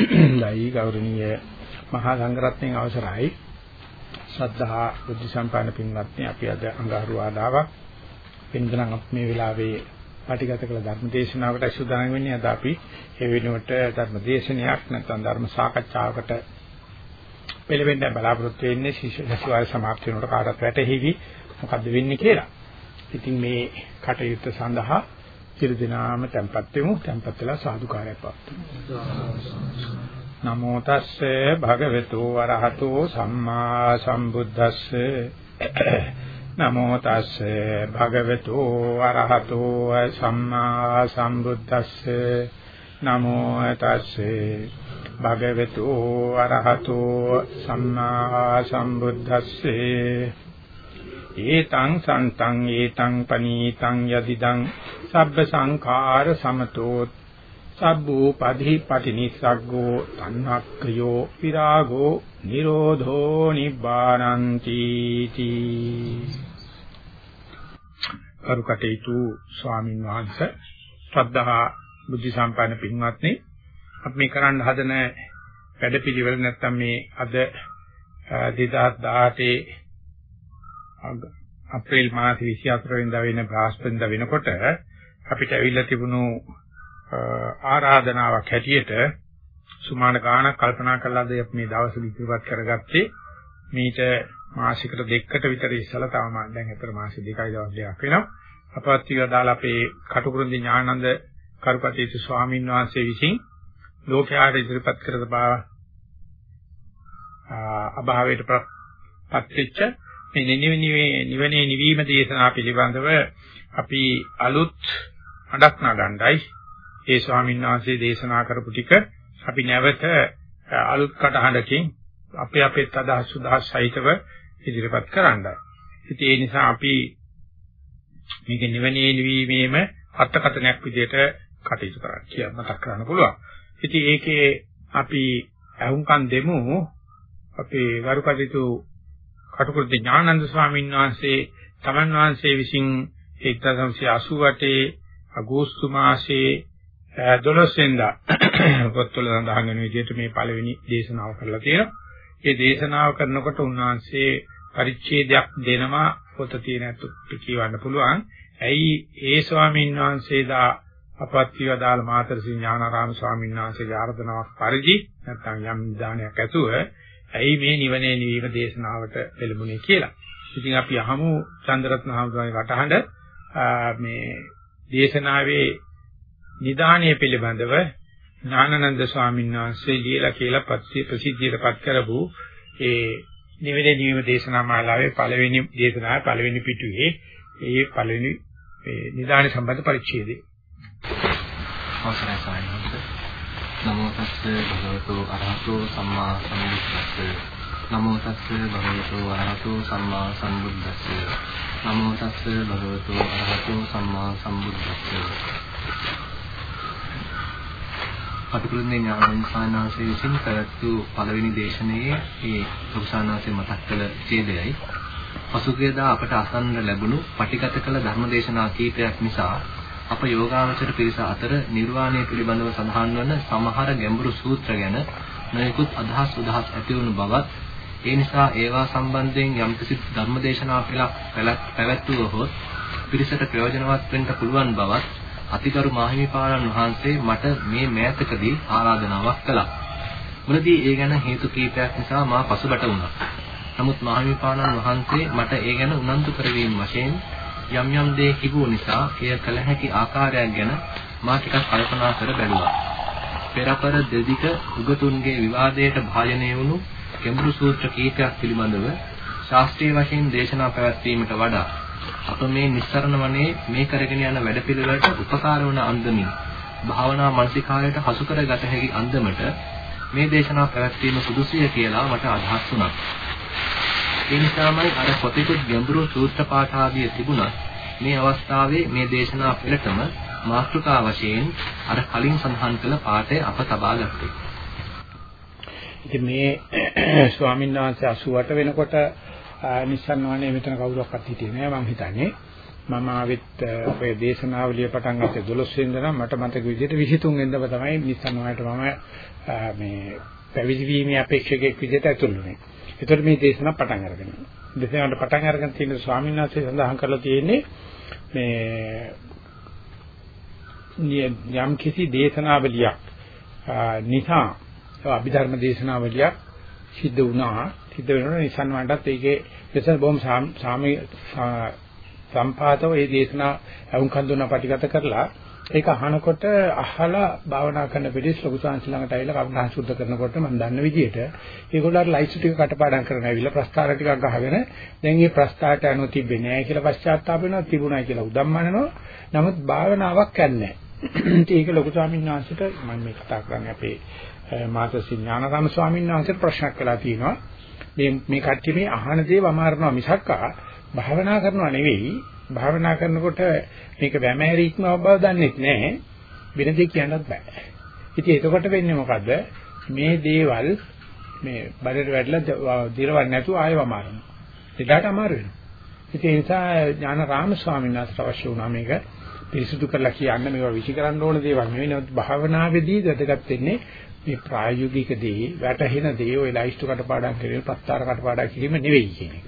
ලයි ගෞරවනීය මහා සංඝරත්නයේ අවසරයි ශ්‍රද්ධා බුද්ධ සම්පන්න පින්වත්නි අපි අද අඟහරුවාදාවක් වෙනදනම් අපි මේ වෙලාවේ පටිගත කළ ධර්ම දේශනාවට සූදානම් වෙන්නේ අද අපි ඒ වෙනුවට ධර්ම දේශනයක් නැත්නම් ධර්ම සාකච්ඡාවකට පෙළඹෙන්න බලාපොරොත්තු වෙන්නේ ශිෂ්‍ය සතිවාර સમાප්ති වෙනකොට කාටත් වැටහිවි මොකද්ද වෙන්නේ කියලා. ඉතින් මේ කටයුත්ත සඳහා සියලු දෙනාම tempත් වෙමු. tempත් වෙලා සාදුකාරයක් පවත්වමු. නමෝ තස්සේ භගවතු වරහතෝ සම්මා සම්බුද්දස්සේ. නමෝ තස්සේ භගවතු වරහතෝ සම්මා සම්බුද්දස්සේ. නමෝ තස්සේ භගවතු වරහතෝ සම්මා සම්බුද්දස්සේ. ඒතං සන්තං ඒතං පනීතං යදිදං සබ්බ සංඛාර සමතෝ සබ්බෝ පධි පටිනිස්සග්ගෝ තණ්හක්ඛයෝ විරාගෝ නිරෝධෝ නිබ්බානන්ති තී කරුකටේතු ස්වාමින් වහන්සේ ශ්‍රද්ධා බුද්ධ සම්පන්න පින්වත්නි අපි මේ කරන්න හදන වැඩපිළිවෙල නැත්තම් මේ අද 2018 අප්‍රේල් මාසේ 24 වෙනිදා වෙන බ්‍රහස්පතින්දා වෙනකොට අපිට ඇවිල්ලා තිබුණු ආරාධනාවක් හැටියට සුමාන ගානක් කල්පනා කළාද අපි මේ දවස් ඉදිරිපත් කරගත්තේ. මීට මාසිකට දෙකකට විතර ඉස්සලා තව දැන් අතර මාසෙ දෙකයි දවස් දෙකක් වෙනවා. අපවත් කියලා දාලා අපේ කටුකුරුන්දි ඥානන්ද කරුපතිතු ස්වාමීන් වහන්සේ විසින් ලෝකයාට ඉදිරිපත් කරද බව අභාවයට පත්වෙච්ච මේ නිවිනේ නිවනේ නිවීම දේශනා පිළිබඳව අපි අලුත් අඩක් නගණ්ඩයි ඒ ස්වාමීන් වහන්සේ දේශනා කරපු ටික අපි නැවත අලුත් කටහඬකින් අපේ අපේත් අදහස් සුදහස් සහිතව ඉදිරිපත් කරන්නයි. ඉතින් ඒ නිසා අපි මේක නිවනේ නිවීමේම අර්ථකථනයක් විදිහට කටයුතු කරන්න කියන මතක් කරන්න පුළුවන්. ඉතින් ඒකේ අපි අහුම්කම් දෙමු අපේ ගරුකටයුතු කටුකුරුද ඥානන්ද ස්වාමීන් වහන්සේ තමන් වහන්සේ විසින් 1988 අගෝස්තු මාසයේ 12 වෙනිදා පොත්වල සඳහන් වෙන විදිහට මේ පළවෙනි දේශනාව කරලා තියෙනවා. ඒ දේශනාව කරනකොට උන්වහන්සේ පරිච්ඡේදයක් දෙනවා පොත තියෙන අතු කියවන්න පුළුවන්. ඇයි ඒ ස්වාමීන් වහන්සේලා අපත්තිව දාල මාතරසි ඥානාරාම ස්වාමීන් වහන්සේගේ ආර්දනාවක් පරිදි නැත්නම් යම් දානයක් ඇතුව ඇයි මේ නිවනේ නිවීම දේශනාවට පෙළඹුණේ කියලා. ඉතින් අපි අහමු චන්දරත්න හඳුනාගේ වටහඬ මේ දේශනාවේ නිදාණය පිළිබඳව ඥානানন্দ ස්වාමීන් වහන්සේ ලියලා කියලා ප්‍රසිද්ධියටපත් කරපු ඒ නිවනේ නිවීම දේශනා මාලාවේ පළවෙනි දේශනාවේ පළවෙනි පිටුවේ ඒ පළවෙනි නිදාණය සම්බන්ධ පරිච්ඡේදය. අවසරයි ස්වාමීන් නමෝ තස්ස භගවතු අරහතෝ සම්මා සම්බුද්දස්ස නමෝ තස්ස භගවතු අරහතෝ සම්මා සම්බුද්දස්ස නමෝ තස්ස භගවතු අරහතෝ සම්මා සම්බුද්දස්ස අතිපුරුන්නේ ඥානසානාසේ විසින් කරත්තු පළවෙනි දේශනාවේ මේ ප්‍රසානාසේ මතක් කළ ඡේදයයි. පසුගියදා අපට අසන්න ලැබුණු පටිගත කළ ධර්මදේශනා කීපයක් නිසා අප යෝගාවචර පිරිස අතර නිර්වාණය පිළිබඳව සඳහන් වන සමහර ගැඹුරු සූත්‍ර ගැන නොයෙකුත් අදහස් උදහස් ඇති වුණු බවත් ඒ නිසා ඒවා සම්බන්ධයෙන් යම්කිසි ධර්මදේශනා පෙළක් පැවැත්වුවහොත් පිරිසට ප්‍රයෝජනවත් වෙන්න පුළුවන් බවත් අතිගරු මාහිමිපාණන් වහන්සේ මට මේ මෑතකදී ආරාධනාවක් කළා. මුලදී ඒ ගැන හේතු කීපයක් නිසා මා පසුබට වුණා. නමුත් මාහිමිපාණන් වහන්සේ මට ඒ ගැන උනන්දු කරවීම වශයෙන් යම් යම් දේ කිව්ව නිසා එය කළ හැකි ආකාරයක් ගැන මා ටිකක් කල්පනා කර බැලුවා. පෙරපර දෙදික උගතුන්ගේ විවාදයට භාජනය වුණු කෙඹුරු සූත්‍ර කීපයක් පිළිබඳව ශාස්ත්‍රීය වශයෙන් දේශනා පැවැත්වීමට වඩා අප මේ නිස්සරණ වනේ මේ කරගෙන යන වැඩපිළිවෙලට උපකාර වන අන්දමින් භාවනා මානසිකාරයට හසු කරගත හැකි අන්දමට මේ දේශනා පැවැත්වීම සුදුසුය කියලා මට අදහස් වුණා. ඒ නිසාමයි අර පොතේකුත් ගැඹුරු සූත්‍ර පාඨ ආදිය තිබුණත් මේ අවස්ථාවේ මේ දේශනා පෙළටම මාතෘකා වශයෙන් අර කලින් සඳහන් කළ පාඩය අප තබා ගත්තේ. ඉතින් මේ ස්වාමීන් වහන්සේ 88 වෙනකොට නිස්සන්වනේ මෙතන කවුරක්වත් හිටියේ නෑ මම හිතන්නේ. මම ආවෙත් ඔය දේශනාවලිය පටන් ගත්තේ 12 වෙනිදා නම් මට මතක විදිහට 23 වෙනිදාම තමයි නිස්සන් වලට මම මේ පැවිදි වීමේ අපේක්ෂකෙක් විදිහට ඇතුළු වුණේ. ඒතකොට මේ දේශනාව පටන් අරගෙන. දේශනාවට පටන් අරගෙන තියෙන ස්වාමීන් වහන්සේ සඳහන් කරලා තියෙන්නේ මේ යම් කිසි දේශනාවලියක් නිසා අභිධර්ම දේශනාවලියක් සිද්ධ වුණා. සිද්ධ වෙනකොට නිසන් වලටත් ඒකේ විශේෂ බොහොම සාමී සම්පාතව මේ දේශනා වුන්කන් දුන්නා පිටිගත කරලා ඒක අහනකොට අහලා භාවනා කරන පිළිස් ලොකු සංස් ළඟට ඇවිල්ලා කරුණා සුද්ධ කරනකොට මම දන්න විදිහට ඒගොල්ලෝ ලයිස්ට් ටික කටපාඩම් කරගෙන ඇවිල්ලා ප්‍රස්තාර ටිකක් ගහගෙන දැන් මේ ප්‍රස්තාරට අනුව තිබෙන්නේ නැහැ කියලා පශ්චාත්තාප වෙනවා තිබුණා කියලා උදම්මනනවා නමුත් භාවනාවක් නැහැ ඒක ලොකු ස්වාමීන් වහන්සේට මම මේ කතා කරන්නේ අපේ මාතසි ඥානරාම ස්වාමීන් වහන්සේට ප්‍රශ්නයක් කළා තියෙනවා. මේ මේ කට්ටිය මේ අහන දේ වමාරනවා මිසක්කා භාවනා කරනවා නෙවෙයි. භාවනා කරනකොට මේක වැමෑරීක්ම බව දන්නේ නැහැ වෙන දෙයක් කියන්නත් බෑ. ඉතින් එතකොට වෙන්නේ මොකද්ද? මේ දේවල් මේ බඩට වැටලා දිරවන්නේ නැතුව ආයෙ වමාරනවා එදාට අමාරු වෙනවා. ඉතින් ඒ නිසා ඥානරාම ස්වාමීන් වහන්සේ අවශ්‍ය වුණා මේක පිරිසුදු කරලා කියන්න. මේවා විසි කරන්න ඕන දේවල් නෙවෙයි. නමුත් භාවනාවේදී වැදගත් වෙන්නේ මේ ප්‍රායෝගික දේ වැටහෙන දේ ඔය ලයිස්තු කටපාඩම් කිරීම ප්‍රස්තාර කටපාඩම් කිරීම නෙවෙයි කියන එක.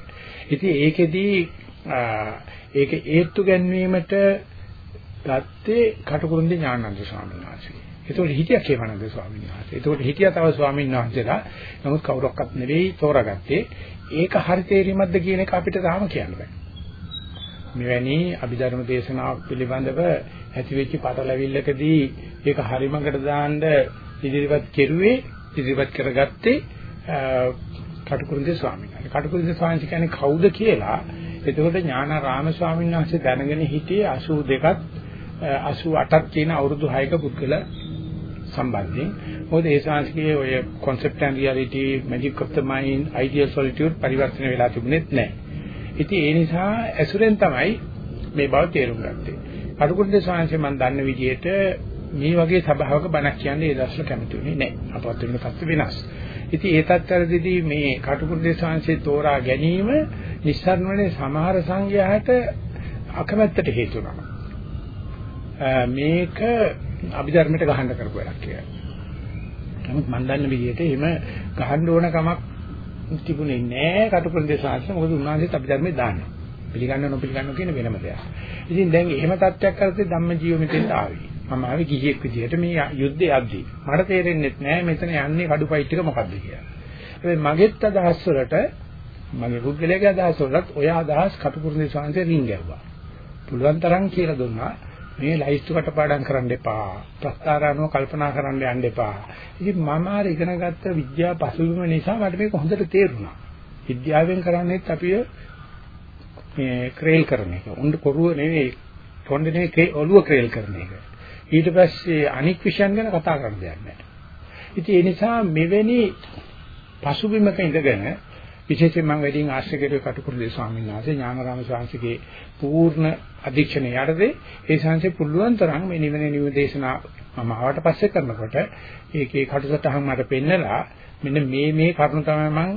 ඉතින් ඒකෙදී ඒක හේතු ගැන්වීමට ගත්තේ කටුකුරුන්දී ඥානানন্দ ස්වාමීන් වහන්සේ. ඒතකොට හිටියා කේමනන්ද ස්වාමීන් වහන්සේ. ඒතකොට හිටියා තව ස්වාමීන් වහන්සේලා. නමුත් කවුරක්වත් නෙවෙයි තෝරාගත්තේ. ඒක හරි තේරීමක්ද කියන එක අපිට තාම කියන්න බෑ. මෙවැනි අභිධර්ම දේශනාවක් පිළිබඳව ඇතිවෙච්ච පටලැවිල්ලකදී ඒක හරිමකට දාන්න ඉදිරිපත් කෙරුවේ ඉදිරිපත් කරගත්තේ කටුකුරුන්දී ස්වාමීන් වහන්සේ. කටුකුරුන්දී ස්වාමීන් කියන්නේ කවුද කියලා එතකොට ඥානාරාම ස්වාමීන් වහන්සේ දැනගෙන හිටියේ 82ක් 88ක් කියන අවුරුදු 6ක පුද්ගල සම්බන්ධයෙන්. මොකද ඒ ශාස්ත්‍රීය ඔය concept and reality magic of the mind ideal solitude පරිවර්තන වෙලා තිබුණෙත් නැහැ. ඉතින් ඒ නිසා ඇසුරෙන් තමයි මේ බව තේරුම් ගත්තේ. කටුකුරුන්දේ ස්වාමීන් මම දන්න විදිහට මේ වගේ සභාවක බණක් කියන්නේ ඒ දර්ශන කැමතිුනේ නැහැ. අපවත් වෙන තත්ත්ව වෙනස්. ඉතින් ඒ තත්ත්වවලදී මේ කටුකුරුන්දේ ස්වාමීන් තෝරා ගැනීම නිස්සාරණනේ සමහර සංඝයාට අකමැත්තට හේතු වෙනවා. මේක අභිධර්මයට ගහන්න කරපු වැඩක් කියලා. නමුත් මම දන්න විදිහට එහෙම ගහන්න ඕන කමක් තිබුණේ නැහැ කටුකුරුන්දේ ස්වාමීන් මොකද උන්වහන්සේත් අභිධර්මයේ දානවා. පිළිගන්න නොපිළිගන්න කියන වෙනම දෙයක්. ඉතින් දැන් එහෙම තත්ත්වයක් කරද්දී ධම්මජීව මෙතෙන්ට ආවේ. මම ආවේ ගිහියෙක් විදිහට මේ යුද්ධය යද්දී. මට තේරෙන්නේ නැහැ මෙතන යන්නේ කඩු ෆයිට් එක මොකද්ද කියලා. හැබැයි මගෙත් අදහස් වලට මගේ පුද්ගලයාගේ අදහස් වලත් ඔය අදහස් කටුකුරුනේ ශාන්තිය රින් ගැව්වා. පුළුවන් තරම් කියලා දුන්නා. මේ ලයිස්තු කටපාඩම් කරන්න එපා. ප්‍රස්තාරානුව කල්පනා කරන්න යන්න එපා. ඉතින් මම ආර ඉගෙන ගත්ත විද්‍යා පසුබිම නිසා මට මේක හොඳට තේරුණා. විද්‍යාවෙන් කරන්නේත් අපි මේ ක්‍රේල් කරන එක. උණ්ඩ කොරුව නෙවෙයි, කොණ්ඩේ නෙවෙයි ඔළුව ක්‍රේල් කරන එක. ඊට පස්සේ අනික් විෂයන් ගැන කතා කරන්න දෙයක් නැහැ. ඉතින් ඒ නිසා මෙවැනි පසුබිමක ඉඳගෙන විශේෂයෙන් මම වැඩිම ආශ්‍රය කෙරුවේ කටුකුරුදේ ස්වාමීන් වහන්සේ ඥානරාම ස්වාමීන්ගේ පූර්ණ අධීක්ෂණය යටතේ ඒ ශාන්සේ පුළුවන් තරම් මේ නිවන නිව දේශනා මම ආවට පස්සේ කරනකොට ඒකේ කටුසටහන් මට පෙන්නලා මෙන්න මේ මේ කරුණු තමයි මම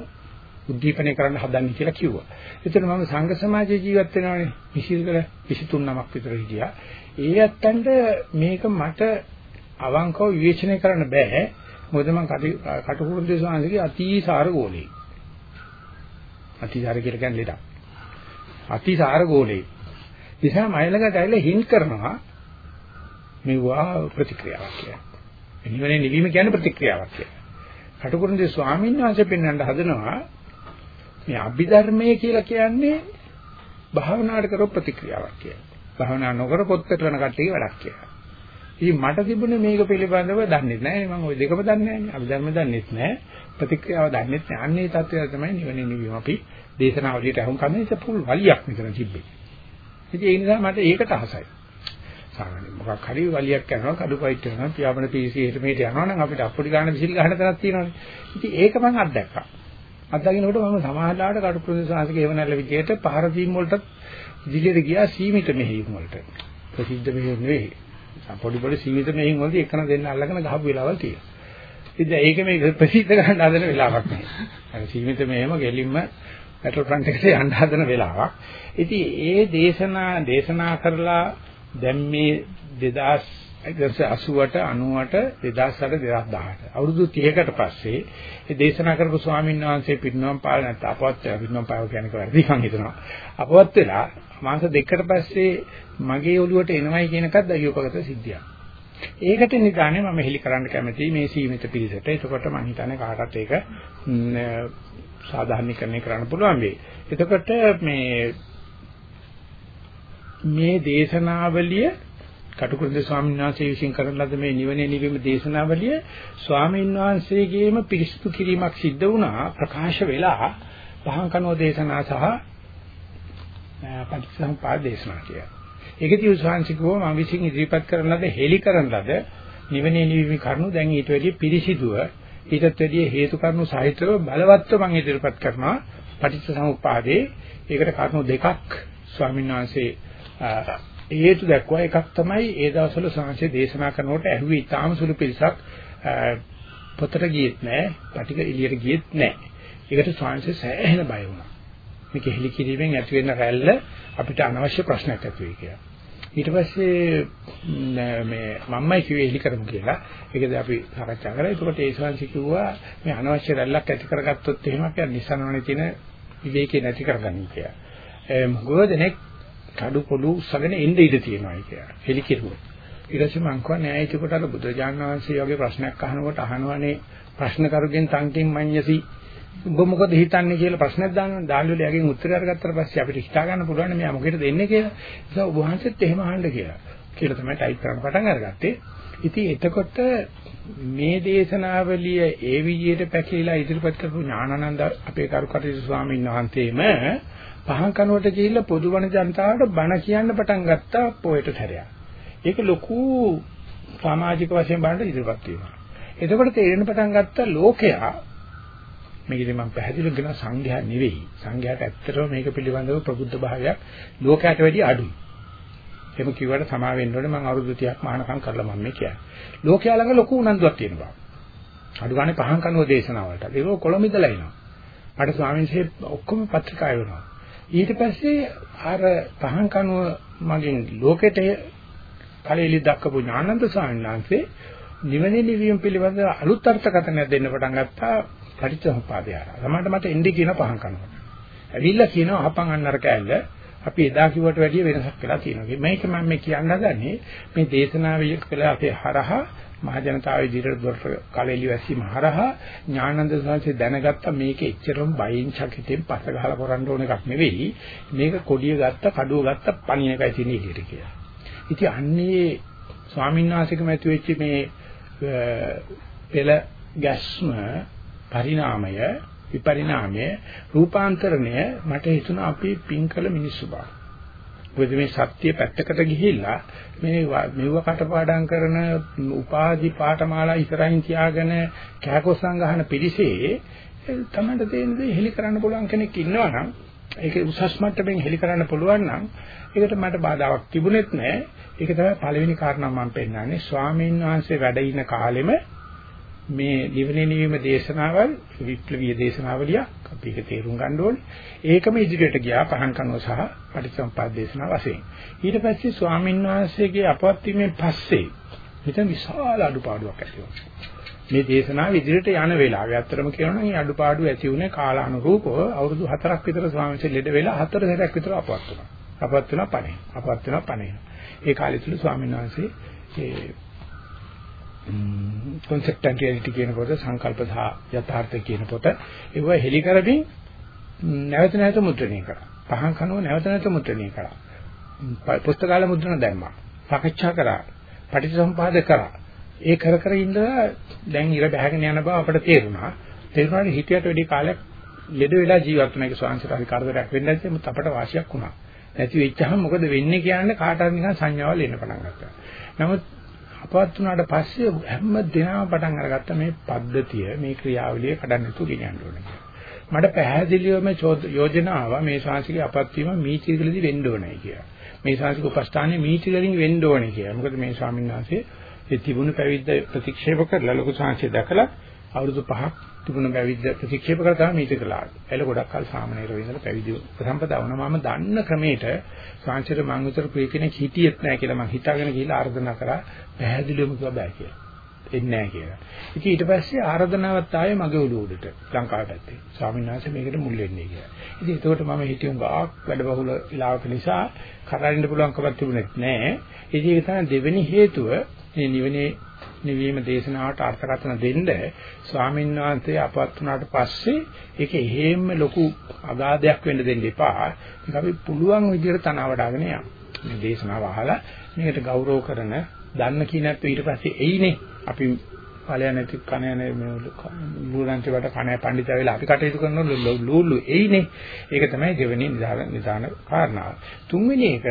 උද්දීපනය කරන්න හදන්නේ කියලා කිව්වා. ඒතර මම සංඝ සමාජයේ ජීවත් වෙනවානේ. විසිල්කල 23 නමක් විතර හිටියා. ඒ ඇත්තන්ට මේක මට අවංකව විවේචනය කරන්න බෑ. මොකද මම කටුකුරුන් දේශාංශගේ අතිසාර ගෝලේ. අතිසාර කියලා කියන්නේ ලෙඩක්. අතිසාර ගෝලේ. නිසා මයිලකට ඇවිල්ලා හින්ට් කරනවා මෙවුවා ප්‍රතික්‍රියාවක් කියලා. එනිවනේ නිවීම කියන්නේ ප්‍රතික්‍රියාවක් කියලා. කටුකුරුන්ගේ ස්වාමීන් වහන්සේ පෙන්වන්න හදනවා මේ අභිධර්මයේ කියලා කියන්නේ භාවනාවට කරපු ප්‍රතික්‍රියාවක් කියලා. භාවනා නොකර පොත්පත් වෙන කට්ටියගේ වැඩක් කියලා. ඉතින් මට තිබුණේ මේක පිළිබඳව දන්නේ නැහැ. මම ওই දෙකම දන්නේ නැහැ. අභිධර්ම දන්නේ නැහැ. ප්‍රතික්‍රියාව දන්නේ නැහැ. අන්නේ තත්ත්වය තමයි නිවන නිවීම අපි දේශනාවලියට අහුම් කරන ඉත පුල් වලියක් මෙතන තිබ්බේ. ඉතින් ඒ නිසා මට ඒකට අහසයි. සාමාන්‍ය මොකක් හරි වලියක් කරනවා කඩුපයිට් කරනවා පියාඹන පීසි එහෙට මෙහෙට යනවා නම් අපිට අප්පුඩි ගන්න විසිල් ගන්න තැනක් තියෙනවානේ. ඉතින් ඒක මම අත්දැක්කා. අත්දකින්නකොට මම සමාහලාට කටු ප්‍රදේශාසික ඒව නැල විදියට පහර දීම් වලට ඉදිරියට ගියා සීමිත මෙහෙයුම් වලට. ප්‍රසිද්ධ මෙහෙයුම් නෙවෙයි. පොඩි පොඩි සීමිත මෙහෙයුම් වලදී එකන දෙන්න අල්ලගෙන ගහපු වෙලාවල් තියෙනවා. ඉතින් ඒක මේ ප්‍රසිද්ධ කරන්න හදන වෙලාවක් නෙවෙයි. අර සීමිත මෙහෙම ගෙලින්ම පැට්‍රල් ෆ්‍රන්ට් එකට යන්න හදන වෙලාවක්. ඉතින් ඒ දේශනා දේශනා කරලා දැන් මේ 2080ට 90ට 2008 2018 අවුරුදු 30කට පස්සේ ඒ දේශනා කරපු ස්වාමීන් වහන්සේ පිරිනවම් පාල නැත්නම් අපවත් පිරිනවම් පාව කියන්නේ වැරදි මං හිතනවා. අපවත් වෙලා මාස දෙකකට පස්සේ මගේ ඔළුවට එනවයි කියන එකත් දගියපගත සිද්ධියක්. ඒකට නිදානේ මම හෙලි කරන්න කැමතියි මේ සීමිත පිළිසෙට. එතකොට මම හිතන්නේ කාටත් ඒක සාධාරණීකරණය කරන්න පුළුවන් වෙයි. එතකොට මේ මේ දේශනාවලිය කටුකුරුද ස්වාමීන් වහන්සේ විසින් කරන ලද මේ නිවනේ නිවීම දේශනාවලිය ස්වාමීන් වහන්සේගේම පිරිසිදු කිරීමක් සිද්ධ වුණා ප්‍රකාශ වෙලා පහන් කනෝ දේශනා සහ පටිච්චසමුප්පාද දේශනා කියලා. ඒකදී උස්වාංශිකව මම විසින් ඉදිරිපත් කරන ලද හෙලි කරන ලද නිවනේ නිවීම කරුණු දැන් ඊට වැඩිය පිරිසිදුව ඊටත් වැඩිය හේතු කරුණු සහිතව බලවත්ව මම ඉදිරිපත් කරනවා පටිච්චසමුප්පාදේ ඒකට කරුණු දෙකක් ස්වාමීන් වහන්සේ හේතු දක්වා එකක් තමයි ඒ දවස්වල සංහසේ දේශනා කරනකොට ඇහුවේ ඊටාම සුළු පිරිසක් පොතට ගියෙත් නැහැ, පටික එළියට ගියෙත් නැහැ. ඒකට සංහසේ සෑහෙන බය වුණා. මේක හෙලි කිරීමෙන් ඇති වෙන රැල්ල අපිට අනවශ්‍ය ප්‍රශ්නයක් ඇති වෙයි කියලා. ඊට පස්සේ මේ මම්මයි කිව්වේ එලි කරමු කියලා. ඒකද අපි සාකච්ඡා කරා. ඒකට ඒ ශාන්සි කිව්වා මේ අනවශ්‍ය රැල්ලක් ඇති කරගත්තොත් එහෙම අපි නිසනවනේ තියෙන විවේකේ නැති කරගන්න කියලා. ඒ මොකදනේ කඩු පොළු උස්සගෙන එන්න ඉඩ තියෙනවා කියලා. හෙලිකිරුවා. ඊට පස්සේ මං කියන්නේ ඇයි එතකොට අර බුදුරජාණන් වහන්සේ වගේ ප්‍රශ්නයක් අහනකොට අහනවනේ ප්‍රශ්න කරුගෙන් සංකේම් මඤ්ඤසි ඔබ මොකද හිතන්නේ කියලා ප්‍රශ්නයක් දානවා. දාල්වල යගෙන් උත්තර අරගත්තට පස්සේ අපිට හිතා ගන්න පුළුවන් මෙයා මොකේද දෙන්නේ කියලා. ඒක ඔබ වහන්සේත් එහෙම අහන්න කියලා. කියලා තමයි ටයිප් කරන්න පටන් අරගත්තේ. ඉතින් එතකොට මේ දේශනාවලිය ඒ විදිහට පැකිලලා ඉදිරිපත් කරපු ඥානানন্দ අපේ කරුකටයුතු ස්වාමීන් වහන්සේම පහන් කනුවට ගිහිල්ලා පොදුවන ජනතාවට බණ කියන්න පටන් ගත්තා පොයට හැරයක්. ඒක ලොකු සමාජික වශයෙන් බලන්න ඉදිරිපත් වීමක්. එතකොට තේරෙන පටන් ගත්ත ලෝකයා මේකදී මම පැහැදිලිව කියන සංඝයා නෙවෙයි. සංඝයාට ඇත්තටම මේක පිළිබඳව ප්‍රබුද්ධ භාවයක් ලෝකයට වැඩිය අඩුයි. එහෙම කිව්වට සමා වෙන්න ඕනේ මම අවුරුදු 30ක් මහානකම් කරලා මම මේ කියන්නේ. ලෝකයා ළඟ ලොකු උනන්දුවක් තියෙනවා. අඩු ගානේ පහන් කනුව දේශනාවලට. ඒක කොළඹ ඉඳලා එනවා. මට ස්වාමීන් වහන්සේ ඔක්කොම පත්‍රිකා එවනවා. ඊට පස්සේ අර පහන් කනුව මගෙන් ලෝකෙට කලෙලි දක්වපු ඥානන්ද ස්වාමීන් වහන්සේ නිවනේ නිවීම පිළිබඳ අලුත් අර්ථකථනයක් දෙන්න පටන් ගත්තා පටිච්චසමුපාදය ආරා. සමහරට මට එන්නේ කියන පහන් කරනවා. ඇවිල්ලා කියනවා අහපන් අන්නර කෑල්ල අපි එදා කිව්වට වැඩිය වෙනසක් වෙලා තියෙනවා. මේක මම මේ කියන්න හදන්නේ මේ දේශනාවේ කළ අපේ හරහා මහ ජනතාව ඉදිරියට දොරට කලෙලි වැසීම හරහා ඥානන්ද සාංශය දැනගත්ත මේක එච්චරම බයින් චකිතෙන් පස්ස ගහලා කරන්න ඕන එකක් නෙවෙයි. මේක කොඩිය ගත්ත, කඩුව ගත්ත පණින එකයි තියෙන ඉදිරියට කියලා. ඉතින් අන්නේ ස්වාමීන් වහන්සේකම ඇති වෙච්ච මේ පෙළ ගැස්ම පරිණාමය විපරිණාමය රූපාන්තරණය මට හිතුණා අපි පින්කල මිනිස්සු බව. මොකද මේ සත්‍ය පැත්තකට ගිහිල්ලා මේ මෙව කටපාඩම් කරන උපාධි පාඨමාලා ඉස්සරහින් තියාගෙන කෑකොස්සන් ගහන පිරිසේ තමයි තේරෙන දේ හෙලි කරන්න පුළුවන් කෙනෙක් ඉන්නවා නම් ඒක උසස් මට්ටමින් හෙලි කරන්න පුළුවන් නම් ඒකට මට බාධාවක් තිබුණෙත් නැහැ. ඒක තමයි පළවෙනි කාරණා මම පෙන්නන්නේ. ස්වාමීන් වහන්සේ වැඩ ඉන කාලෙම මේ නිවනේ නිවීම දේශනාවල් විප්ලවීය දේශනාවලියක් අපි ඒක තේරුම් ගන්න ඕනේ. ඒකම ඉදිරියට ගියා පහන් කනුව සහ පටිච්චසමුප්පාද දේශනාව වශයෙන්. ඊට පස්සේ ස්වාමීන් වහන්සේගේ අපවත් වීමෙන් පස්සේ මෙතන විශාල අඩුපාඩුවක් ඇති වුණා. මේ දේශනාව ඉදිරියට යන වෙලාවේ අත්‍තරම කියනවා නම් මේ අඩුපාඩු ඇති වුණේ කාලානුරූපව අවුරුදු 4ක් විතර ස්වාමීන් වහන්සේ ලෙඩ වෙලා හතර සැරයක් විතර අපවත් වුණා. අපවත් වෙනවා පණේ. අපවත් වෙනවා පණේ. ඒ කාලෙ තුල ස්වාමීන් වහන්සේ ඒ concept and reality කියන පොත සංකල්ප සහ යථාර්ථය කියන පොත ඒව හෙලි කරමින් නැවත නැවත මුද්‍රණය කරා. පහන් කනුව නැවත නැවත මුද්‍රණය කරා. පුස්තකාල මුද්‍රණ දැම්මා. සාකච්ඡා කරා. පටිච්චසමුපාද කරා. ඒ කර කර ඉඳලා දැන් ඉර බහගෙන යන බව අපට තේරුණා. තේරුණාට හිතියට වැඩි කාලයක් ලෙඩ වෙලා ජීවත් වෙන එක ස්වාංශයට හරි කරදරයක් වෙන්නේ නැති මොකද අපට වාසියක් වුණා. නැති වෙච්චහම මොකද වෙන්නේ කියන්නේ කාට හරි නිකන් සංඥාවල් එන්න පටන් ගත්තා. නමුත් අපවත් වුණාට පස්සේ හැම දිනම පටන් අරගත්ත මේ පද්ධතිය මේ ක්‍රියාවලිය කඩන්න නැතුව ගෙනියන්න ඕනේ. මට පැහැදිලිවම යෝජනාව මේ ශාස්ත්‍රීය අපත් වීම මීචිගලදී වෙන්න ඕනේ කියලා. මේ ශාස්ත්‍රීය උපස්ථානයේ මීචිගලින් වෙන්න ඕනේ කියලා. මොකද මේ ස්වාමීන් වහන්සේ ඒ තිබුණු පැවිද්ද ප්‍රතික්ෂේප කරලා ලොකු ශාස්ත්‍රය දැකලා අවුරුදු 5ක් තිබුණ පැවිද්ද ප්‍රතික්ෂේප කරලා තමයි මේක කළා. එළ ගොඩක් කල් සාමනීර වෙනදලා පැවිදි ප්‍රසම්පදා වුණා. මම දන්න ක්‍රමයට සාංශර මං විතර ප්‍රේ කෙනෙක් හිටියෙත් නැහැ කියලා මං හිතාගෙන ගිහිල්ලා ආර්දනා කරා පැහැදිලිවම කිව්වා බෑ කියලා. එන්නේ නැහැ කියලා. ඉතින් ඊට පස්සේ ආරාධනාවක් ආයේ මගේ ඔළුව උඩට ලංකාව පැත්තේ. ස්වාමීන් වහන්සේ මේකට මුල් වෙන්නේ කියලා. ඉතින් ඒකට මම හිතියුම් ගාක් වැඩබහුල ඉලාවක නිසා කරාරින්න පුළුවන් කමක් තිබුණේ නැහැ. ඉතින් ඒක තමයි දෙවෙනි හේතුව මේ නිවනේ නිවීම දේශනාවට අර්ථකථන දෙන්න ස්වාමීන් වහන්සේ අපවත් වුණාට පස්සේ ඒක එහෙම ලොකු අගාධයක් වෙන්න දෙන්න එපා. ඒක අපි පුළුවන් විදිහට තනවාඩාගෙන යන්න. මේ දේශනාව අහලා මේකට ගෞරව කරන දන්න කිනත් ඊට පස්සේ එයිනේ. අපි ඵලය නැති කණ යන බුදුරන්ති වට කණ පඬිත වෙලා අපි කටයුතු කරන ලූලු එයිනේ. ඒක තමයි දෙවෙනි නිදාන නිදාන කාරණාව. තුන්වෙනි එක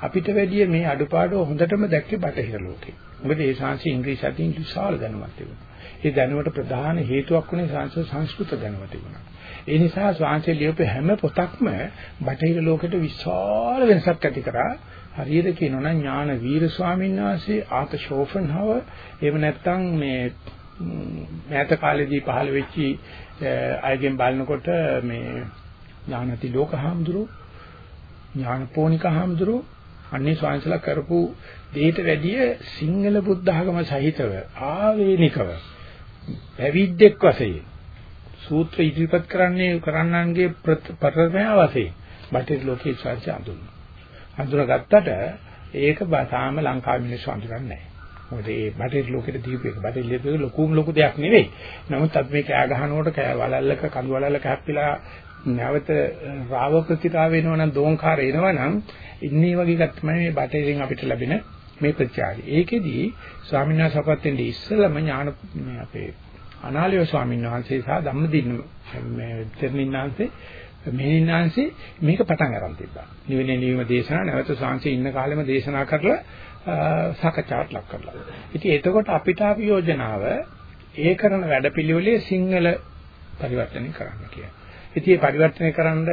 අපිට වැඩිය මේ අඩුපාඩු හොඳටම දැක්කේ බටහිර ලෝකේ. මොකද ඒ ශාංශි ඉංග්‍රීසි අතින් විශාල දැනුමක් තිබුණා. ඒ දැනුමට ප්‍රධාන හේතුවක් වුණේ ශාංශ සංස්කෘත දැනුම තිබුණා. ඒ නිසා ශාංශය ලියපු හැම පොතක්ම බටහිර ලෝකෙට විශාල වෙනසක් ඇති කරා. හරියට කියනවා නම් ඥාන වීර ස්වාමීන් වහන්සේ ආත ෂෝෆන්හව එහෙම නැත්නම් මේ මෑත කාලේදී පහළ වෙච්ච අයගෙන් බලනකොට මේ ඥානති ලෝකහාමුදුරු ඥානපෝනික හාමුදුරු අන්නේ ස්වාමීන්සලා කරපු දෙයට වැඩිය සිංහල බුද්ධ ආගම සහිතව ආවේනිකව පැවිද්දෙක් වශයෙන් සූත්‍ර ඉදිරිපත් කරන්නේ කරන්නන්ගේ ප්‍රථමය වශයෙන් බටහිර ලෝකයේ සත්‍ය අඳුන්වනවා හඳුනාගත්තට ඒක තාම ලංකාවේ මිනිස්සු හඳුනන්නේ නැහැ. මොකද ඒ බටහිර ලෝකෙට දීපු එක බටහිර ලෝකෙට ලොකුම ලොකු දෙයක් නෙවෙයි. නමුත් අපි මේ කෑ ගහනකොට කෑ වලල්ලක කඳු වලල්ලක හැප්පිලා නැවත රාව ප්‍රතිරාව වෙනවනම් දෝංකාර එනවනම් ඉන්නේ වගේ එකක් තමයි මේ බටහිරින් අපිට ලැබෙන මේ ප්‍රතිචාරය. ඒකෙදී ස්වාමීන් වහන්සේ අපත් වෙන්නේ ඉස්සෙල්ලම ඥාන මේ අපේ අනාලිය ස්වාමීන් වහන්සේ සහ ධම්මදින්න මේ තෙරණින්නාන්සේ මෙහිණාංශේ මේක පටන් අරන් තිබ්බා. නිවෙන නිවීම දේශනා නැවත සාංශේ ඉන්න කාලෙම දේශනා කරලා සාකච්ඡාවට ලක් කරලා. ඉතින් එතකොට අපිට අපි යෝජනාව ඒ කරන වැඩපිළිවෙලේ සිංහල පරිවර්තනය කරන්න කියලා. ඉතින් මේ පරිවර්තනය කරන්න